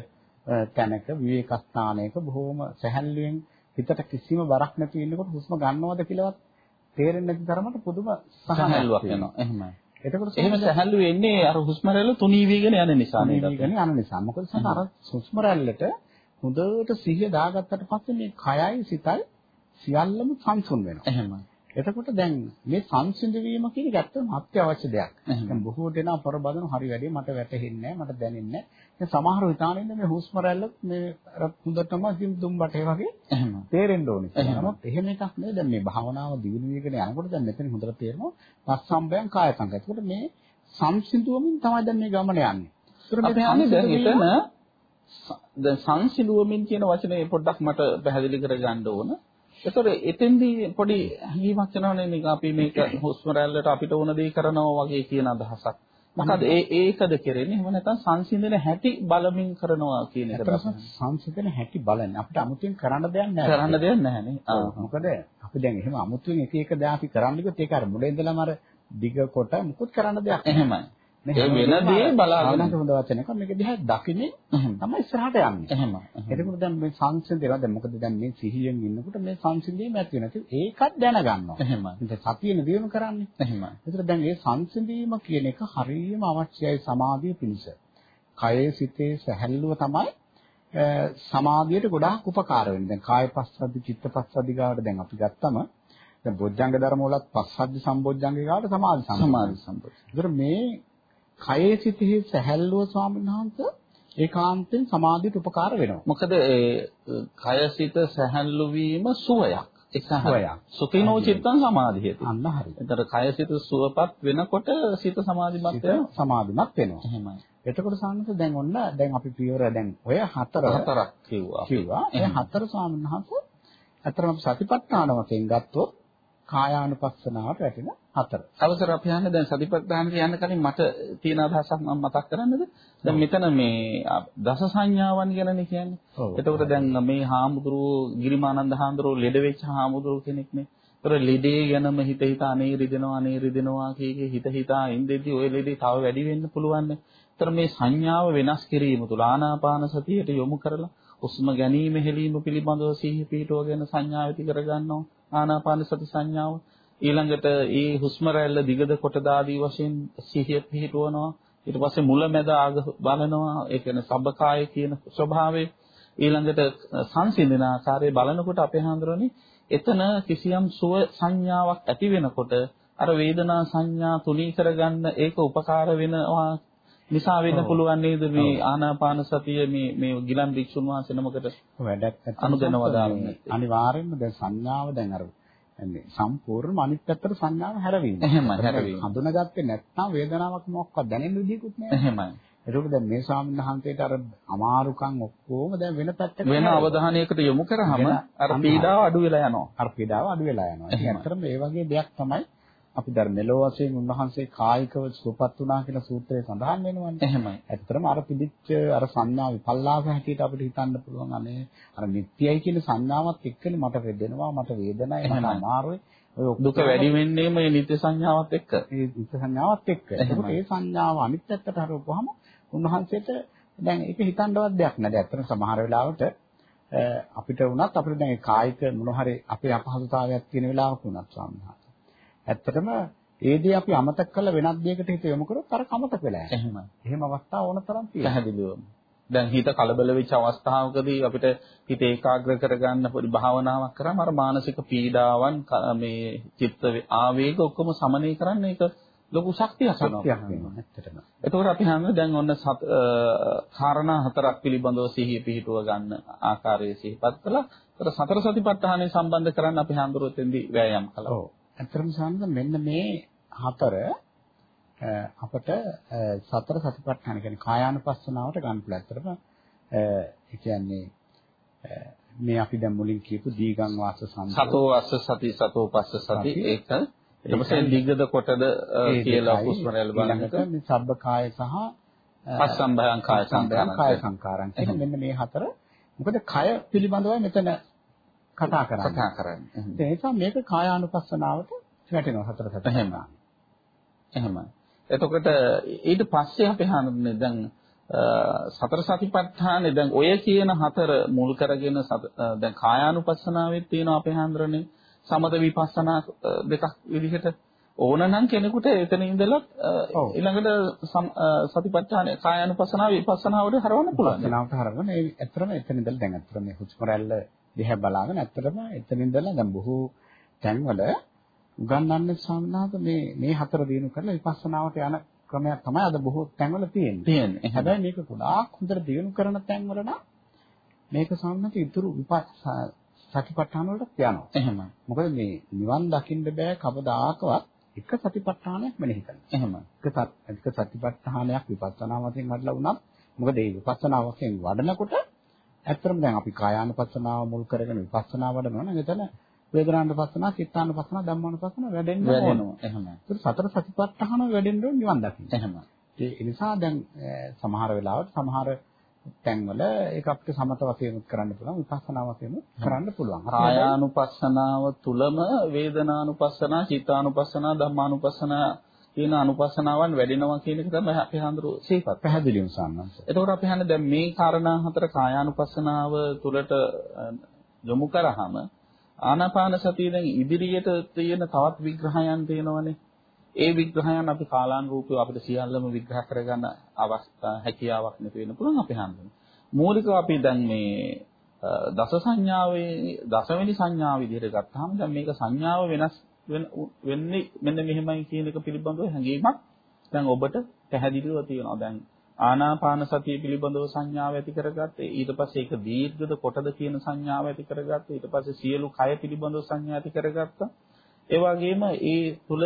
තැනක විවේක ස්ථානයක බොහෝම සැහැල්ලුවෙන් හිතට කිසිම බරක් නැති ඉන්නකොට හුස්ම ගන්නවද කියලාවත් තේරෙන්නේ නැති තරමට පුදුම සහැල්ලුවක් වෙනවා. එහෙමයි. එතකොට එහෙම සහැල්ලු වෙන්නේ අර හුස්ම රැල්ල තුනී වීගෙන යන නිසා නේද? අනිවාර්යයෙන් යන නිසා. මොකද සම අර සුස්ම රැල්ලට හොඳට සිහිය දාගත්තට පස්සේ මේ කයයි සිතයි සියල්ලම සංසුන් වෙනවා. එහෙමයි. එතකොට දැන් මේ සංසිඳ වීම කියන එක ඇත්තම අත්‍යවශ්‍ය දෙයක්. දැන් බොහෝ දෙනා පරබදන හරි වැඩි මට වැටහෙන්නේ නැහැ මට දැනෙන්නේ නැහැ. දැන් සමහරව හිතාන ඉන්නේ මේ හුස්ම රැල්ල මේ හොඳටම දිම් දුම් බටේ වගේ. තේරෙන්න ඕනේ. නමුත් එහෙම එකක් නෙවෙයි දැන් මේ භාවනාව දියුණු වෙගෙන යනකොට දැන් මෙතන හොඳට තේරෙනවා පස්සම්බයං කාය සංකේත. ඒකට මේ සංසිඳුවමින් තමයි දැන් මේ ගමන යන්නේ. ඒතර මේ දැන් සංසිඳුවමින් කියන වචනේ පොඩ්ඩක් මට පැහැදිලි කරගන්න ඕන. ඒතර එතෙන්දී පොඩි හැඟීමක් එනවනේ මේක අපි මේක හුස්ම රැල්ලට අපිට ඕන දේ කරනවා වගේ කියන අදහසක්. මොකද ඒ ඒකද කරන්නේ එහෙම නැත්නම් සංසිඳන හැටි බලමින් කරනවා කියන එකද සංසිඳන හැටි බලන්නේ අපිට අමුතුවෙන් කරන්න දෙයක් නැහැ. කරන්න දෙයක් නැහැ නේ. මොකද අපි දැන් එහෙම අමුතුවෙන් එක එක දා අපි කරන්න ගියොත් ඒක අර මුලින් ඉඳලම අර දිග කොට මුකුත් කරන්න දෙයක් නැහැ. එහෙමයි. ඒ වෙන දේ බලාගෙන. හොඳ වචනයක්. මේක දිහා දකින්නේ එහෙම. තමයි ඉස්සරහට යන්නේ. එහෙම. එතකොට දැන් මේ සංසිඳේනවා දැන් මොකද දැන් මේ සිහියෙන් ඉන්නකොට මේ සංසිඳීම ඇති වෙනවා. ඒකත් දැනගන්නවා. එහෙමයි. ඉතින් සතියෙන දිනු කරන්නේ. එහෙමයි. ඒතර දැන් මේ සංසිඳීම කියන එක හරියම අවශ්‍යයි සමාධිය පිණිස. කයේ සිතේ සැහැල්ලුව තමයි සමාධියට ගොඩාක් උපකාර වෙන්නේ. දැන් කාය පස්සද්ධි චිත්ත පස්සද්ධි ගාවට දැන් අපි ගත්තම දැන් බොජ්ජංග ධර්ම වලත් පස්සද්ධි සම්බොජ්ජංගේ ගාවට සමාධි සම්බොජ්ජංග. සමාධි සම්පූර්ණ. ඒතර මේ කයේ සිතේ සැහැල්ලුව ස්වාමීන් වහන්සේ ඒකාන්තයෙන් සමාධියට උපකාර වෙනවා. මොකද ඒ කය සිත සැහැල්ලු වීම සුවයක්. ඒක සුවයක්. සුඛිනෝ චිත්තං සමාධියති. අන්න හරි. එතන කය සිත සුවපත් වෙනකොට සිත සමාධිමත් වෙනවා. සමාධිමත් වෙනවා. එහෙමයි. එතකොට සාන්නත දැන් ඔන්න දැන් අපි පියවර දැන් ඔය හතර හතරක් කිව්වා. කිව්වා. ඒ. හතර ස්වාමීන් වහන්සේ අතරම සතිපට්ඨාන වශයෙන් ගත්තොත් කායානුපස්සනාවට වැටෙන හතර. අවසර අපි යන්නේ දැන් සතිපට්ඨාන කියන්න කලින් මට තියෙන අදහසක් මම මතක් කරන්නද? දැන් මෙතන මේ දස සංඥාවන් ගැනනේ කියන්නේ. එතකොට දැන් මේ හාමුදුරුවෝ ගිරිමානන්ද හාමුදුරුවෝ ලෙඩ වෙච්ච හාමුදුරුවෝ කෙනෙක්නේ. ඒතර ලෙඩේ ගැනම හිත හිත අනේ රිදෙනවා අනේ රිදෙනවා කීකේ හිත හිතා ඉඳෙද්දි ওই ලෙඩේ තව වැඩි වෙන්න පුළුවන්. ඒතර මේ සංඥාව වෙනස් කිරීම තුළ ආනාපාන සතියට යොමු කරලා හුස්ම ගැනීම හෙලීම පිළිබඳව සිහි පිටවගෙන සංඥාව ඇති කරගන්නවා. ආනාපාන සති සංඥාව. ඊළඟට ඒ හුස්ම රැල්ල දිගද කොටද ආදී වශයෙන් සිහිය පිහිටවනවා. ඊට පස්සේ මුල මැද ආග බලනවා. ඒ කියන්නේ සබ්බකාය කියන ස්වභාවය. ඊළඟට සංසිඳන ආකාරය බලනකොට අපේ හඳුරන්නේ එතන කිසියම් සුව සංඥාවක් ඇති වෙනකොට අර වේදනා සංඥා තුනී කරගන්න ඒක උපකාර වෙනවා නිසා වෙන්න පුළුවන් නේද මේ ආනාපාන සතිය මේ මේ ගිලන් භික්ෂුන් වහන්සේ නමකට වැඩක් අනුදැන වදාළන්නේ. අනිවාර්යයෙන්ම දැන් සංඥාව දැන් අර මේ සම්පූර්ණම අනිත් පැත්තට සංඥාව හැරවීම. එහෙමයි හැරවීම. හඳුනාගත්තේ නැත්නම් වේදනාවක් මොකක්වත් දැනෙන්න විදිහකුත් නැහැ. එහෙමයි. ඒකෝද දැන් මේ ස්වාමීන් වහන්සේට අර අමාරුකම් ඔක්කොම දැන් වෙන පැත්තකට වෙන අවධානයකට යොමු කරාම අර පීඩාව අඩු වෙලා යනවා. අර පීඩාව අඩු වෙලා යනවා. ඉතින් ඇත්තටම මේ වගේ දෙයක් තමයි අපි දැන් මෙලෝ වශයෙන් උන්වහන්සේ කායිකව සුවපත් වුණා කියලා සූත්‍රයේ සඳහන් වෙනවනේ. එහෙමයි. ඇත්තටම අර පිළිච්ච අර සංඥා විපල්ලාස හැටියට අපිට හිතන්න පුළුවන් අනේ අර නිට්ටයයි කියන සංඥාවත් එක්කනේ මට රෙදෙනවා මට වේදනায় මට අමාරුයි. ඔය දුක වැඩි වෙන්නේ මේ නිත්‍ය සංඥාවත් එක්ක. ඒ නිත්‍ය සංඥාවත් එක්ක. ඒකට ඒ සංඥාව අනිත් පැත්තට හරවපුවාම උන්වහන්සේට දැන් ඒක හිතන්නවත් දෙයක් නෑ. ඇත්තටම සමහර වෙලාවට අපිට වුණත් අපිට දැන් කායික මොන හරි අපේ අපහසුතාවයක් තියෙන වෙලාවක වුණත් ස්වාමීන් ඇත්තටම ඒ දේ අපි අමතක කරලා වෙනත් දෙයකට හිත යොමු කරොත් අර කමතක වෙලා යනවා. එහෙමයි. එහෙම අවස්ථා ඕන තරම් තියෙනවා. පැහැදිලිවම. දැන් හිත කලබල වෙච්ච අවස්ථාවකදී අපිට හිත ඒකාග්‍ර කරගන්න පොඩි භාවනාවක් කරාම අර මානසික පීඩාවන් මේ චිත්ත ආවේග ඔක්කොම සමනය කරන්න ඒක ලොකු ශක්තියක් වෙනවා. ශක්තියක් වෙනවා ඇත්තටම. එතකොට අපි හන්නේ දැන් ඔන්න කාරණා හතරක් පිළිබඳව සිහිය පිහිටුව ගන්න ආකාරයේ සිහිපත් කළා. ඒතර සතර සතිපට්ඨානය සම්බන්ධ කරන්න අපි හඳුරුවෙන්දී වෑයම් කළා. ඇත්තටම සම්බන්ධ මෙන්න මේ හතර අපට සතර සතිපට්ඨාන කියන්නේ කායානුපස්සනාවට ගන්න පුළුවන්. ඇත්තටම ඒ කියන්නේ මේ අපි දැන් මුලින් කියපු දීගං වාස සම්පත සතෝ අස්ස සති සතෝ පස්ස සති ඒක ඊට පස්සේ දිග්ගද කොටද කියලා හුස්ම රැල්ල බලනකොට මේ සබ්බ කාය සහ පස්සම්භයං කාය සංකාරං කාය සංකාරං කියන මෙන්න මේ හතර. මොකද කය පිළිබඳව මෙතන කතා කරන්නේ. කතා කරන්නේ. ඒ නිසා මේක කායානුපස්සනාවට වැටෙනවා හතර සතර එහෙමයි. එහෙමයි. එතකොට ඊට පස්සේ අපි හඳුන්නේ දැන් සතර සතිපට්ඨානේ දැන් ඔය කියන හතර මුල් කරගෙන දැන් කායානුපස්සනාවෙත් තියෙනවා අපේ හඳුරන්නේ සමත විපස්සනා දෙකක් විදිහට. ඕනනම් කෙනෙකුට එතන ඉඳලා ඊළඟට සතිපට්ඨාන කායानुපස්සනාව විපස්සනාවට හරවන්න පුළුවන්. විපස්සනාවට හරවන්න ඒ ඇත්තටම එතන ඉඳලා දැන් ඇත්තටම මේ හුස්ම රැල්ල දිහා බලාගෙන ඇත්තටම එතන ඉඳලා දැන් බොහෝ තැන්වල උගන්වන්නේ සම්නාත මේ මේ හතර දිනු කරලා විපස්සනාවට යන ක්‍රමයක් තමයි අද බොහෝ තැන්වල තියෙන්නේ. තියෙන්නේ. හැබැයි මේක ගොඩාක් හොඳට දිනු කරන තැන්වල නම් මේක සම්මත ඉතුරු විපස්සනා සතිපට්ඨාන වලට යනවා. එහෙමයි. මොකද මේ නිවන් දකින්න බෑ කවදාකවත් එක සතිපට්ඨානයක් මෙනෙහි කරන්න. එහෙමයි. එක එක සතිපට්ඨානයක් විපස්සනා වශයෙන් වඩලා වුණත් මොකද මේ විපස්සනා වශයෙන් වඩනකොට ඇත්තටම දැන් අපි කායානුපස්සනාව මුල් කරගෙන විපස්සනා වඩනවා නම් එතන වේදනානුපස්සනා, චිත්තානුපස්සනා, ධම්මානුපස්සනා වැඩෙන්න ඕනවා. එහෙමයි. ඒක සතර සතිපට්ඨාන වැඩෙන්න ඕන නිවන් දකින්න. එහෙමයි. ඒ නිසා දැන් සමහර වෙලාවට සමහර තැන්වල ඒක අපිට සමත වශයෙන් කරන්න පුළුවන් විපස්සනා වශයෙන් කරන්න පුළුවන්. කායානුපස්සනාව තුලම වේදනානුපස්සනා, චිත්තානුපස්සනා, ධම්මානුපස්සනා කියන අනුපස්සනාවන් වැඩෙනවා කියන එක තමයි අපි හඳුරු සිහිපත්. පැහැදිලිවම සම්මත. එතකොට අපි හන්නේ දැන් මේ කාරණා හතර කායානුපස්සනාව තුලට යොමු කරාම ආනාපාන සතිය දැන් ඉදිරියට තියෙන තවත් විග්‍රහයන් තියෙනවනේ. ඒ විග්‍රහයන් අපි කාලානුරූපව අපිට සියල්ලම විග්‍රහ කරගන්න අවස්ථා හැකියාවක් නැති වෙන පුළුවන් අපි හඳුනන. මූලිකව අපි දැන් මේ දස සංඥාවේ දසවෙනි සංඥාව විදිහට ගත්තාම දැන් මේක සංඥාව වෙනස් වෙන්නේ මෙන්න මෙහෙමයි කියන එක පිළිබඳව හැඟීමක් දැන් ඔබට පැහැදිලිව තියෙනවා. දැන් ආනාපාන සතිය පිළිබඳව සංඥාව ඇති කරගත්තේ ඊට පස්සේ ඒක දීර්ඝද කොටද කියන සංඥාව ඇති කරගත්තා ඊට පස්සේ සියලු කය පිළිබඳව සංඥා ඇති කරගත්තා ඒ වගේම ඒ තුල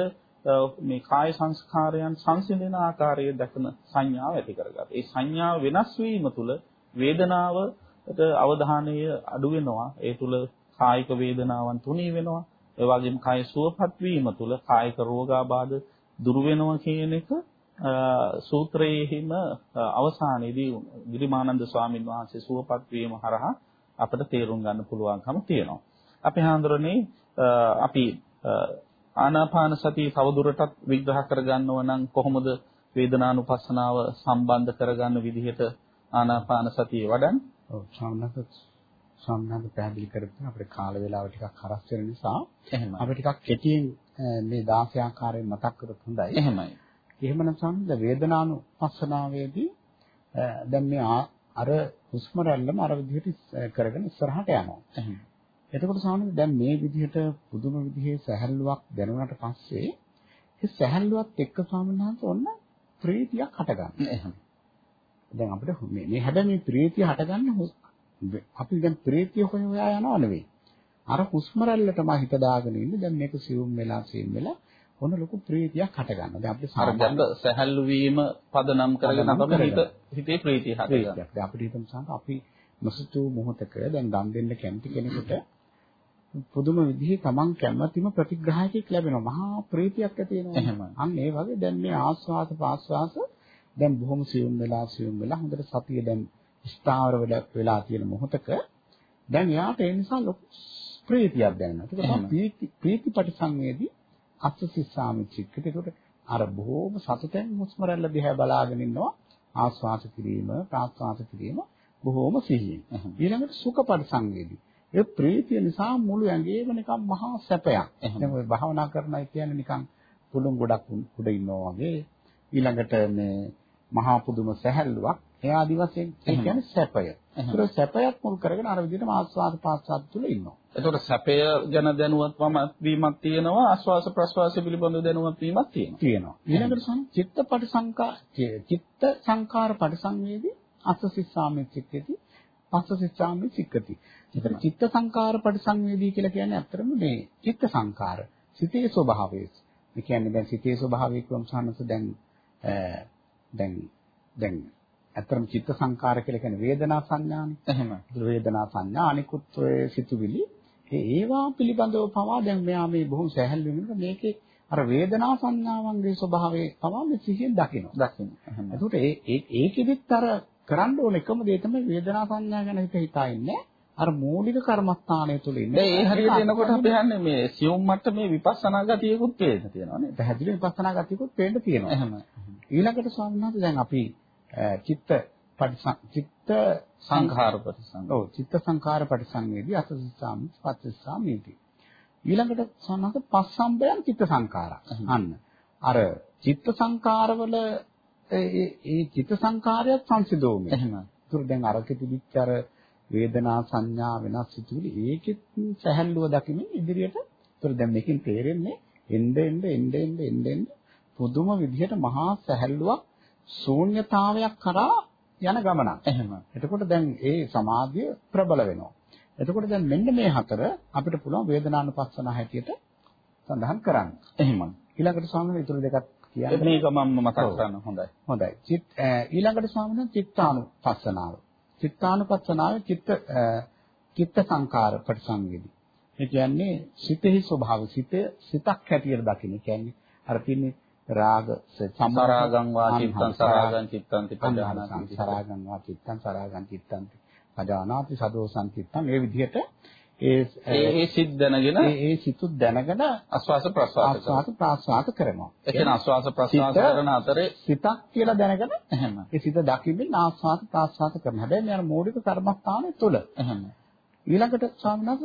මේ කාය සංස්කාරයන් සංසිඳෙන ආකාරය දක්න සංඥාව ඇති කරගත්තා. ඒ සංඥාව වෙනස් වීම තුළ වේදනාවට අවධානය අඩු වෙනවා. ඒ තුළ කායික වේදනාවන් තුනී වෙනවා. ඒ වගේම කාය සුවපත් වීම තුළ කායික රෝගාබාධ දුරු වෙනවා කියන එක සූත්‍රයේහිම අවසානයේදී ගිරිමානන්ද ස්වාමීන් වහන්සේ සුවපත් වීම හරහා අපිට තේරුම් ගන්න පුළුවන්කම තියෙනවා. අපි හඳුරන්නේ අපි ආනාපාන සතිය තවදුරටත් විග්‍රහ කරගන්නව නම් කොහොමද වේදනානුපස්සනාව සම්බන්ධ කරගන්න විදිහට ආනාපාන සතිය වඩන්නේ? ඔව් සම්මත සම්මත පැහැදිලි කරපිට අපේ කාල වේලාව ටිකක් හරස් වෙන නිසා එහෙමයි. අපි ටිකක් කෙටියෙන් මේ 16 ආකාරයෙන් මතක් කරොත් හොඳයි. එහෙමයි. එහෙමනම් සම්ද වේදනානුපස්සනාවේදී දැන් මේ අර හුස්ම රැල්ලම අර විදිහට කරගෙන ඉස්සරහට යනවා. එහෙමයි. එතකොට සාමාන්‍යයෙන් දැන් මේ විදිහට පුදුම විදිහේ සැහැල්ලුවක් දැනුණාට පස්සේ ඒ සැහැල්ලුවත් එක්ක ස්වාමීන් වහන්සේ ඔන්න ප්‍රීතියක් හටගන්නවා. එහෙම. දැන් අපිට මේ මේ හැබැයි මේ ප්‍රීතිය හටගන්නේ අපි දැන් ප්‍රීතිය හොය හොයා යනව නෙවෙයි. අර හුස්ම රැල්ලටම හිත දාගෙන ඉන්නේ දැන් මේක සියුම් වෙලා සියුම් වෙලා ඔන්න ලොකු ප්‍රීතියක් හට ගන්නවා. දැන් අපිට සාමාන්‍ය සැහැල්ලු වීම පදනම් කරගෙන තමයි හිත. හිතේ ප්‍රීතිය හටගන්නේ. ප්‍රීතියක්. දැන් අපිට හිතමු සංක අපි නොසිතූ මොහොතක දැන් දන් දෙන්න කැමති කෙනෙකුට පුදුම විදිහේ Taman කැමැතිම ප්‍රතිග්‍රහයකක් ලැබෙනවා. මහා ප්‍රීතියක් ඇති වෙනවා. එහෙමයි. අන්න ඒ වගේ දැන් මේ ආස්වාද පාස්වාස දැන් බොහොම සියුම් වෙලා සියුම් වෙලා හොඳට සතිය දැන් ස්ථාවර වෙලා තියෙන මොහොතක දැන් එයාට ඒ නිසා ලොකු ප්‍රීතියක් දැනෙනවා. ඒක. තමයි ප්‍රීති ප්‍රීතිපටි සංවේදී අස්සසිස්සාමිච්චික්කත. ඒකට අර බොහොම සතුටෙන් හුස්ම රැල්ල දිහා බලාගෙන ඉන්නවා. ආස්වාස කිරීම, ප්‍රාස්වාස කිරීම බොහොම සිහියෙන්. ඊළඟට සුඛපටි සංවේදී. ඒ ප්‍රීතිය නිසා මුළු ඇඟේම නිකන් මහා සැපයක්. දැන් ඔය භාවනා කරනයි කියන්නේ නිකන් පුළුන් ගොඩක් උඩ ඉන්නවා වගේ. ඊළඟට මේ මහා පුදුම සැහැල්ලුවක්. ඒ ආදි වශයෙන් ඒ. කියන්නේ සැපය. ඒක සැපයක් මුල් කරගෙන අර විදිහට ආස්වාද පාස්වාද තුල ඉන්නවා. එතකොට සැපය ගැන දැනුවත් වීමක් තියෙනවා ආස්වාස ප්‍රස්වාස පිළිබඳව දැනුවත් වීමක් තියෙනවා. තියෙනවා. ඊළඟට සම් චිත්ත පටිසංකා චිත්ත සංකාර පටිසංවේදී අස්සසිස්සාමි චිත්තති පස්සසිස්සාමි චිත්තති. ඒතර චිත්ත සංකාර පටිසංවේදී කියලා කියන්නේ අත්‍තරම මේ චිත්ත සංකාර සිතේ ස්වභාවය. ඒ කියන්නේ දැන් සිතේ ස්වභාවය කියවම සානස දැන් දැන් දැන් අත්‍තරම චිත්ත සංකාර කියලා කියන්නේ වේදනා සංඥානේ. එහෙම. වේදනා සංඥා අනිකුත් ඔය සිතුවිලි ඒවා පිළිබඳව පවා දැන් මෙයා මේ බොහොම සැහැල්ලු වෙනකොට මේකේ අර වේදනා සංඥාවන්ගේ ස්වභාවය පවා මේ සිහියෙන් දකිනවා. එහෙම. එතකොට ඒ ඒකෙදිත් අර කරන්න ඕන එකම දේ තමයි වේදනා සංඥා ගැන හිත හිතා ඉන්නේ. අර මූලික කර්මස්ථානය තුල ඉන්නේ. ඒ හරියට එනකොට අපි හන්නේ මේ සියුම් මට්ටමේ විපස්සනා ගතියකුත් පේන්න තියෙනවා නේද? පැහැදිලි විපස්සනා ගතියකුත් පේන්න තියෙනවා. එහෙම. ඊළඟට ස්වාමීන් වහන්සේ දැන් අපි චිත්ත චිත්ත සංඛාර ප්‍රතිසංග. ඔව් චිත්ත සංකාර පටිසංවේදී අසසිස්සාමි පස්සස්සාමීති. ඊළඟට සන්නත පස්සම්බයන් චිත්ත සංකාරා. අන්න. අර චිත්ත සංකාරවල ඒ චිත්ත සංකාරයත් සංසිඳෝමේ. එහෙම. ඒතර දැන් අරක තිබිච්ච අර වේදනා සංඥා වෙනස් සිතුවිලි ඒකෙත් සැහැල්ලුව දකින්න ඉදිරියට ඒතර දැන් මේකෙන් තේරෙන්නේ එnde එnde එnde එnde එnde පුදුම විදිහට මහා සැහැල්ලුවක් ශූන්‍යතාවයක් කරා යන ගමනක්. එහෙම. එතකොට දැන් ඒ සමාධිය ප්‍රබල වෙනවා. එතකොට දැන් මෙන්න මේ හතර අපිට පුළුවන් වේදනානුපස්සන හැටියට සඳහන් කරන්න. එහෙම. ඊළඟට ස්වාමීන් ඊටු දෙකක් කියන්න. මේක මම මතක්. කරන්න හොඳයි. හොඳයි. චිත් ඊළඟට ස්වාමීන් චිත්තානුපස්සනාව. චිත්තානුපස්සනාවේ චිත්ත චිත්ත සංකාර පරිසංවේදී. ඒ කියන්නේ සිතෙහි ස්වභාවය සිත සිතක් හැටියට දකින්න. කියන්නේ අර තින්නේ රාග සරාගං වා චිත්තං සරාගං චිත්තං පජානාති තිපජානාති සරාගං වා චිත්තං සරාගං චිත්තං පජානාති සදෝසං චිත්තං මේ විදිහට ඒ ඒ සිත් දැනගෙන ඒ ඒ සිතු දැනගෙන ආස්වාස ප්‍රස්වාස කරනවා. ආස්වාද ප්‍රාස්වාද කරනවා. ඒ කියන්නේ ආස්වාස ප්‍රස්වාස කරන අතරේ සිතක් කියලා දැනගෙන එහෙම. ඒ සිත දකින්න ආස්වාද ප්‍රාස්වාද කරනවා. හැබැයි මේ මූලික කර්මස්ථානයේ තුල එහෙම. ඊළඟට ස්වාමීනාස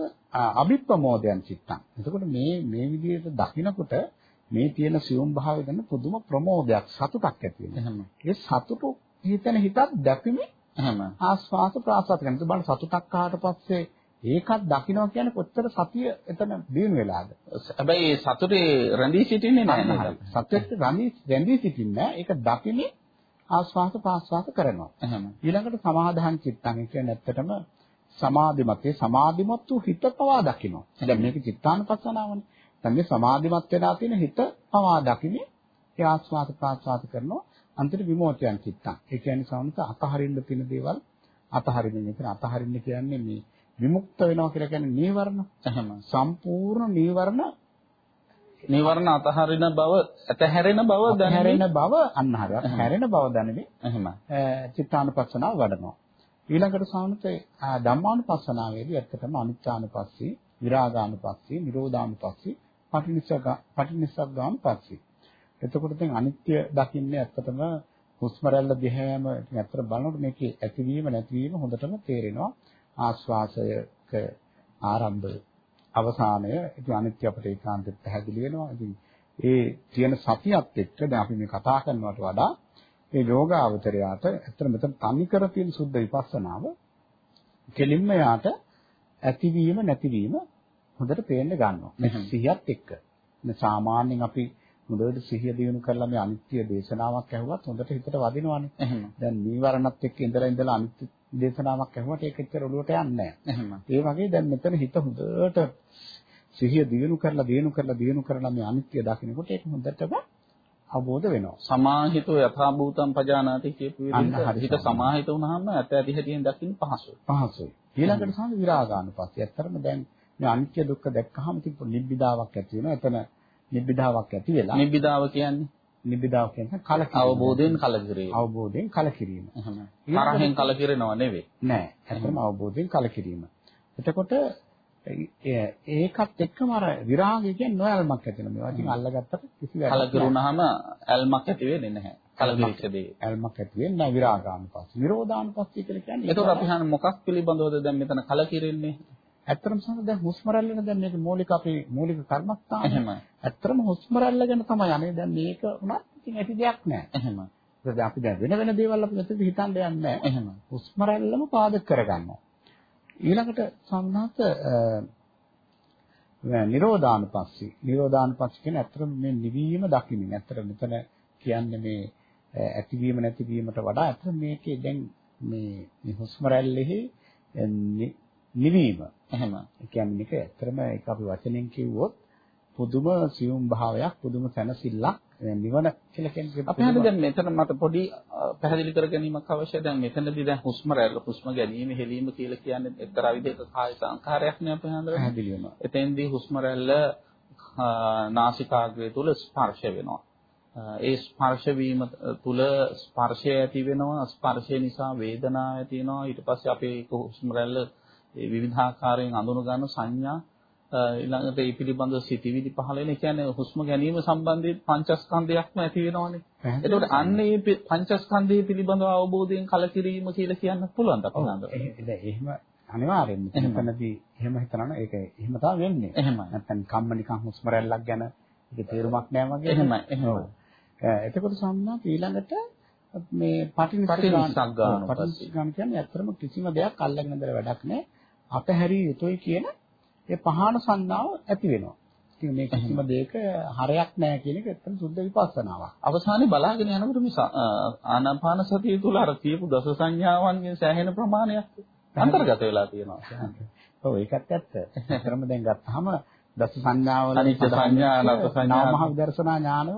අභිප්‍රමෝදයන් චිත්තං. එතකොට මේ මේ විදිහට දකිනකොට මේ තියෙන සියුම් භාවය ගැන පුදුම ප්‍රමෝදයක් සතුටක් ඇති වෙනවා. ඒ සතුටු හිතන හිතක් දැකීමේ එහෙම. ආස්වාද ප්‍රාසාද කරන. ඒක බලන්න සතුටක් ආවට පස්සේ ඒකත් දකින්න කියන්නේ කොච්චර සතිය එතන දිනු වෙලාද? හැබැයි ඒ සතුටේ රැඳී සිටින්නේ නැහැ? සත්‍යයට රැඳී රැඳී සිටින්නේ ඒක දකින්නේ ආස්වාද ප්‍රාසාද කරනවා. එහෙම. ඊළඟට සමාධාන චිත්තං ඒ කියන්නේ ඇත්තටම සමාධිමත් ඒ සමාධිමත් වූ හිත පවා දකිනවා. දැන් මේක චිත්තානුපස්සනාවනේ. දැන් මේ සමාධිමත් වෙලා තියෙන හිත පවා දකින්නේ ඒ ආස්වාද ප්‍රාසාද කරනවා. අන්තිම විමෝචයන් චිත්තං. ඒ කියන්නේ සාමත අතහරින්න තියෙන දේවල් අතහරින්න. මෙතන අතහරින්න කියන්නේ මේ විමුක්ත වෙනවා කියලා කියන්නේ නීවරණ. එහෙම. සම්පූර්ණ නීවරණ නිවර්ණ අතහරින බව, ඇතහැරෙන බව දැනෙන්නේ. බව අන්න හරියට හැරෙන බව දැනෙන්නේ එහෙම. චිත්තානුපස්සනාව වඩනවා. ඊළඟට සාමතේ ධම්මානුපස්සනාවේදී ඇත්තටම අනිත්‍යානුපස්සී, විරාගානුපස්සී, නිරෝධානුපස්සී, පටිනිස්සග පටිනිස්සග්ගානුපස්සී. එතකොට දැන් අනිත්‍ය දකින්නේ ඇත්තටම හුස්ම රැල්ල දිහාම ඉතින් ඇත්තට බලනකොට මේකේ ඇතිවීම නැතිවීම හොඳටම තේරෙනවා. ආස්වාසයක ආරම්භය අවසානය ඉතින් අනිත්‍ය අපිට ඒකාන්තයෙන් පැහැදිලි වෙනවා. ඉතින් ඒ තියෙන සතියත් එක්ක දැන් අපි මේ කතා කරනවට වඩා ඒ යෝගාවචරයාට ඇත්තට මෙතන තනි කර තියෙන සුද්ධ විපස්සනාව කෙලින්ම යාට ඇතිවීම නැතිවීම හොඳට පේන්න ගන්නවා. මේ සිහියත් එක්ක. මේ සාමාන්‍යයෙන් අපි හොඳට සිහිය දිනු කරලා මේ අනිත්‍ය දේශනාවක් ඇහුවත් හොඳට හිතට වදිනවනේ. දැන් නීවරණත් එක්ක ඉඳලා ඉඳලා අනිත්‍ය දේශනාවක් ඇහුවට ඒක එච්චර ඔළුවට යන්නේ නැහැ. ඒ වගේ දැන් මෙතන හිත හොඳට සිහිය දිනු කරලා දිනු කරලා දිනු කරලා මේ අනිත්‍ය දකිනකොට ඒක හොඳටම අවබෝධ වෙනවා. සමාහිතෝ යථා භූතම් පජානාති කියපු විදිහට හිත. සමාහිත වුණාම ඇත ඇති හැටියෙන් දකින්න පහසුයි. පහසුයි. ඊළඟට සාම විරාගානුපස්සී. ඇත්තටම දැන් මේ අනිත්‍ය දුක්ඛ දැක්කහම තිබු නිබ්බිදාවක් ඇති වෙනවා. එතන නිබ්බිදාවක් ඇති වෙලා නිබ්බිදාව කියන්නේ නිබ්බිදාව කියන්නේ කලකිරීම. අවබෝධයෙන් කලකිරීම. අවබෝධයෙන් කලකිරීම. තරහෙන් කලකිරෙනව නෙවෙයි. නෑ. ඇත්තම අවබෝධයෙන් කලකිරීම. එතකොට ඒකත් එක්කම අර විරාගය කියන්නේ නොයල්මක් ඇති වෙනවා. මේවා ඉතින් අල්ලගත්තට කිසි වැඩක් නෑ. කලකිරුණාම ඇල්මක් ඇති වෙන්නේ නැහැ. කලකිරිච්ච දේ. ඇල්මක් ඇති වෙන්නේ නැහැ විරාගානුපස්සී. නිරෝධානුපස්සී කියලා කියන්නේ එතකොට අපි හන්නේ මොකක් පිළිබඳවද දැන් මෙතන කලකිරෙන්නේ? ඇත්තටම සම දැන් හුස්ම රැල්ලන දැන් මේක මූලික අපේ මූලික කර්මස්ථාන. එහෙම. ඇත්තටම හුස්ම රැල්ල ගැන තමයි අනේ දැන් මේක උනත් ඉතින් ඇති දෙයක් නෑ. එහෙම. ඒකද අපි දැන් වෙන වෙන දේවල් අපි මෙතන හිතන්න යන්නේ නෑ. එහෙම. හුස්ම රැල්ලම පාදක කරගන්නවා. ඊළඟට සංඝාත නිරෝධානුපස්සී. නිරෝධානුපස්සී කියන්නේ ඇත්තටම මේ නිවීම දකින්න. ඇත්තට මෙතන කියන්නේ මේ ඇතිවීම නැතිවීමට වඩා ඇත්තට මේකේ දැන් මේ මේ හුස්ම රැල්ලෙහි නිවීම. එහෙම. ඒ කියන්නේ මේක ඇත්තටම ඒක අපි වචනෙන් කිව්වොත් පුදුම සියුම් භාවයක්, පුදුම සැනසෙල්ලක් නිවන කියලා කියන්නේ අපි හන්නේ දැන් මෙතන මට පොඩි පැහැදිලි කර ගැනීමක් අවශ්‍යයි. දැන් මෙතනදී දැන් හුස්ම රැල්ල, හුස්ම ගැනීම, හෙලීම කියලා කියන්නේ එක්තරා විදිහක කාය සංඛාරයක් නේ අපි හඳුනන්නේ. පැහැදිලි වෙනවා. එතෙන්දී හුස්ම රැල්ල නාසිකාග්‍රය තුල ස්පර්ශ වෙනවා. ඒ ස්පර්ශ වීම තුල ස්පර්ශය ඇති වෙනවා. ස්පර්ශය නිසා වේදනාව ඇති වෙනවා. ඊට පස්සේ අපේ හුස්ම රැල්ල ඒ විවිධාකාරයෙන් අඳුන ගන්න සංඥා ඊළඟට ඒ පිළිබඳව සිතිවිලි පහළ වෙන. ඒ කියන්නේ හුස්ම ගැනීම සම්බන්ධයෙන් පංචස්කන්ධයක්ම ඇති වෙනවනේ. එතකොට අන්න ඒ පංචස්කන්ධය පිළිබඳව අවබෝධයෙන් කලකිරීම කියලා කියන්න පුළුවන් අපේ ඔව්. නන්ද. එහ- දැන් එහෙම අනිවාර්යෙන්ම. එතනදී එහෙම හිතනවා ඒක එහෙම තමයි වෙන්නේ. එහෙමයි. නැත්නම් කම්ම නිකන් හුස්ම රැල්ලක් ගැන ඒක තේරුමක් නැහැ වගේ. එහෙමයි, එහෙමයි. එතකොට සම්මත ඊළඟට මේ පටිනිස්සග්ගාන පටිනිස්සග්ගාන කියන්නේ ඇත්තටම කිසිම දෙයක් අල්ලගෙන ඉඳලා වැඩක් නැහැ. අතහැරිය යුතුයි කියන ඒ පහන සංඥාව ඇති වෙනවා. ඉතින් මේ කිසිම දෙයක හරයක් නැහැ කියන එක ඇත්තම සුද්ධ විපස්සනාවක්. අවසානයේ බලාගෙන යනකොට මේ ආනාපාන සතිය තුල අර කියපු දස සංඥාවන්ගෙන් සෑහෙන ප්‍රමාණයක් අන්තර්ගත වෙලා තියෙනවා. ඔව් ඒකත් ඇත්ත. ඒතරම දැන් ගත්තාම දස සංඥාවල අනිත්‍ය සංඥා, අනාත්ම සංඥා. නාමහ විදර්ශනා ඥානම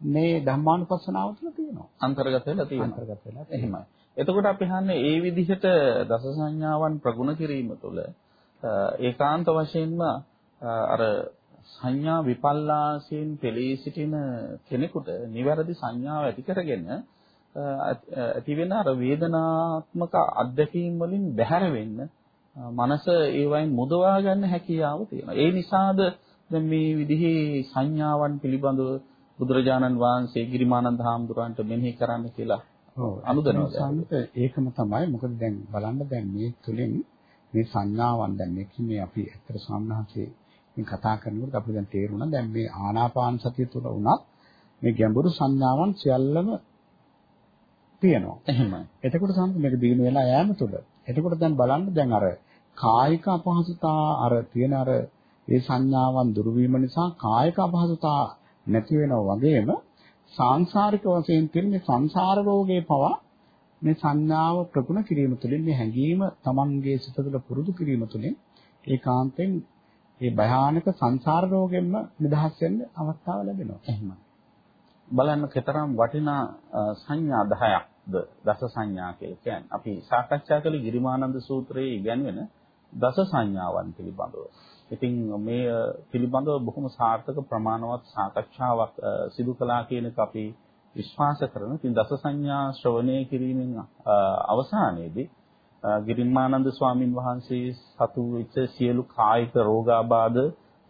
මේ ධම්මානුපස්සනාව තුළ තියෙනවා. අන්තර්ගත වෙලා තියෙනවා. අන්තර්ගත වෙලා තියෙනවා. එහෙමයි. එතකොට අපි හන්නේ ඒ විදිහට දස සංඥාවන් ප්‍රගුණ කිරීම තුළ අ, ඒකාන්ත වශයෙන්ම අ, අර සංඥා විපල්ලාසයෙන් පෙළී සිටින කෙනෙකුට නිවැරදි සංඥාව ඇති කරගෙන අ, ඇති වෙන අර වේදනාත්මක අත්දැකීම් වලින් බැහැර වෙන්න අ, මනස ඒවයින් මුදවා ගන්න හැකියාව තියෙනවා. ඒ නිසාද දැන් මේ විදිහේ සංඥාවන් පිළිබඳව බුදුරජාණන් වහන්සේ ගිරිමානන්ද හාමුදුරන්ට මෙනෙහි කරන්න කියලා ඔව් අනුදැනුවද? සංගත ඒකම තමයි. මොකද දැන් බලන්න දැන් මේ තුලින් මේ සංඥාවන් දැන් මේක මේ අපි ඇත්තට සම්හාසයේ මේ කතා කරනකොට අපිට දැන් තේරුණා දැන් මේ ආනාපාන සතිය තුළ වුණත් මේ ගැඹුරු සංඥාවන් සියල්ලම තියෙනවා. එහෙමයි. එතකොට සම්පූර්ණ මේක දිනු වෙලා යෑම තුළ. එතකොට දැන් බලන්න දැන් අර කායික අපහසුතා අර තියෙන අර ඒ සංඥාවන් දුරු නිසා කායික අපහසුතා නැති වෙනවා වගේම සාංශාරික වශයෙන් තියෙන මේ සංසාර රෝගේ පවා මේ සංඥාව ප්‍රගුණ කිරීම තුළින් මේ හැඟීම Tamanගේ සිත තුළ පුරුදු කිරීම තුළින් ඒකාන්තයෙන් මේ භයානක සංසාර රෝගෙන්ම නිදහස් වෙන්න අවස්ථාව ලැබෙනවා. එහෙමයි. බලන්න කතරම් වටිනා අ, සංඥා 10ක්ද දස සංඥා කියලා කියන්නේ. අපි සාකච්ඡා කළ ගිරිමානන්ද සූත්‍රයේ ඉගැන්වෙන දස සංඥාවන් පිළිබඳව. ඉතින් මේ අ, පිළිබඳව බොහොම සාර්ථක ප්‍රමාණවත් සාකච්ඡාවක් අ, සිදු කළා කියන එක අපි විශ්වාස කරන. ඉතින් දස සංඥා ශ්‍රවණය කිරීමෙන් අ, අවසානයේදී අ, ගිරිමානන්ද ස්වාමින් වහන්සේ සතු වෙච්ච සියලු කායික රෝගාබාධ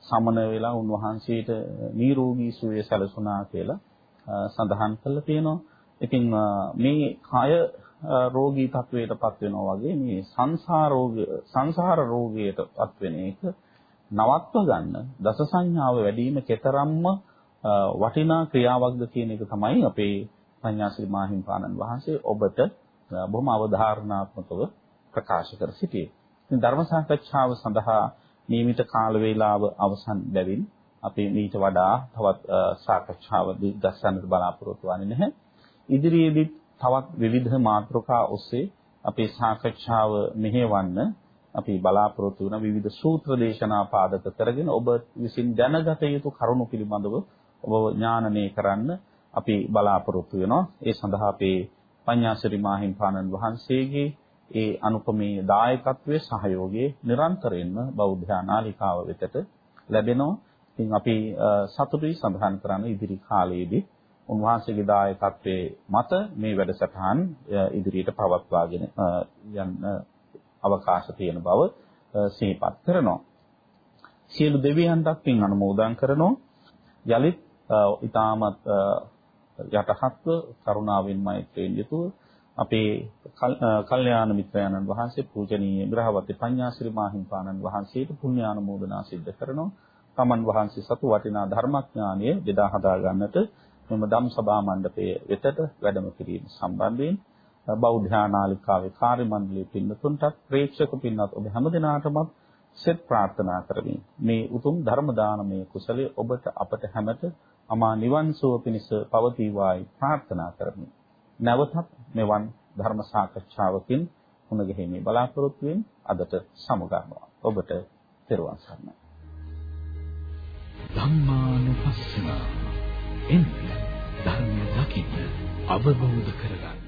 සමන වෙලා උන්වහන්සේට නිරෝගී සුවය සැලසුණා කියලා අ, සඳහන් කරලා තියෙනවා. ඉතින් අ, මේ කය අ, රෝගී තත්වයටපත් වෙනවා වගේ මේ සංසාර රෝග සංසාර රෝගයටපත් වෙන එක නවත්ව ගන්න දස සංඥාව වැඩි වීම කතරම්ම අ, වටිනා ක්‍රියාවක්ද කියන එක තමයි අපේ පඤ්ඤාසිරි මාහිම්පාණන් වහන්සේ ඔබට අ, බොහොම අවධාරණාත්මකව ප්‍රකාශ කර සිටියේ. ඉතින් ධර්ම සාකච්ඡාව සඳහා නියමිත කාල වේලාව අවසන් බැවින් අපි ඊට වඩා තවත් සාකච්ඡාව දිග්ගස්සන්නට බලාපොරොත්තු වෙන්නේ නැහැ. ඉදිරියේදී තවත් විවිධ මාතෘකා ඔස්සේ අපේ සාකච්ඡාව මෙහෙවන්න අපි බලාපොරොත්තු වන විවිධ සූත්‍ර දේශනා පාදක කරගෙන ඔබ විසින් දැනගත යුතු කරුණු පිළිබඳව ඔබ ඥානනය කරන්න අපි බලාපොරොත්තු වෙනවා. ඒ සඳහා අපේ පඤ්ඤාසිරි මාහිම්පාණන් වහන්සේගේ ඒ අනුපමේය දායකත්වයේ සහයෝගයේ නිරන්තරයෙන්ම බෞද්ධ නාලිකාව වෙතට ලැබෙනවා. ඉතින් අපි සතුටුයි සඳහන් කරන්න ඉදිරි කාලයේදී උන්වහන්සේගේ දායකත්වයේ මත මේ වැඩසටහන් ඉදිරියට පවත්වාගෙන යන්න අවකාශ තියෙන බව සිහිපත් කරනවා. සියලු දෙවියන්ටත් පින් අනුමෝදන් කරනවා. යලිත් ඊටමත් යටහත්ව කරුණාවෙන් මෛත්‍රියෙන් යුතුව අපේ කල්යාණ මිත්‍රයන්න් වහන්සේ පූජනීය ග්‍රහවති පඤ්ඤාසිරි මාහිම්පාණන් වහන්සේට පුණ්‍යානුමෝදනා සිද්ධ කරනවා. තමන් වහන්සේ සතු වටිනා ධර්මඥානය බෙදා හදා ගන්නට මෙම ධම් සභා මණ්ඩපයේ වෙතට වැඩම කිරීම සම්බන්ධයෙන් බෞද්ධ නාලිකාවේ කාර්ය මණ්ඩලයේ පින්නතුන්ටත් ප්‍රේක්ෂක පින්වත් ඔබ හැමදෙනාටම සෙත් ප්‍රාර්ථනා කරමි. මේ උතුම් ධර්ම දානමය කුසලයේ ඔබට අපට හැමත අමා නිවන් සුව පිණිස පවතිවායි ප්‍රාර්ථනා කරමි. නැවතත් මෙවන් ධර්ම සාකච්ඡාවකින් මුණ ගැහිමේ බලාපොරොත්තු වෙමින් අදට සමුගන්නවා. ඔබට තෙරුවන් සරණයි. ධම්මානුපස්සන එන්න ධර්මය දකින්න අවබෝධ කර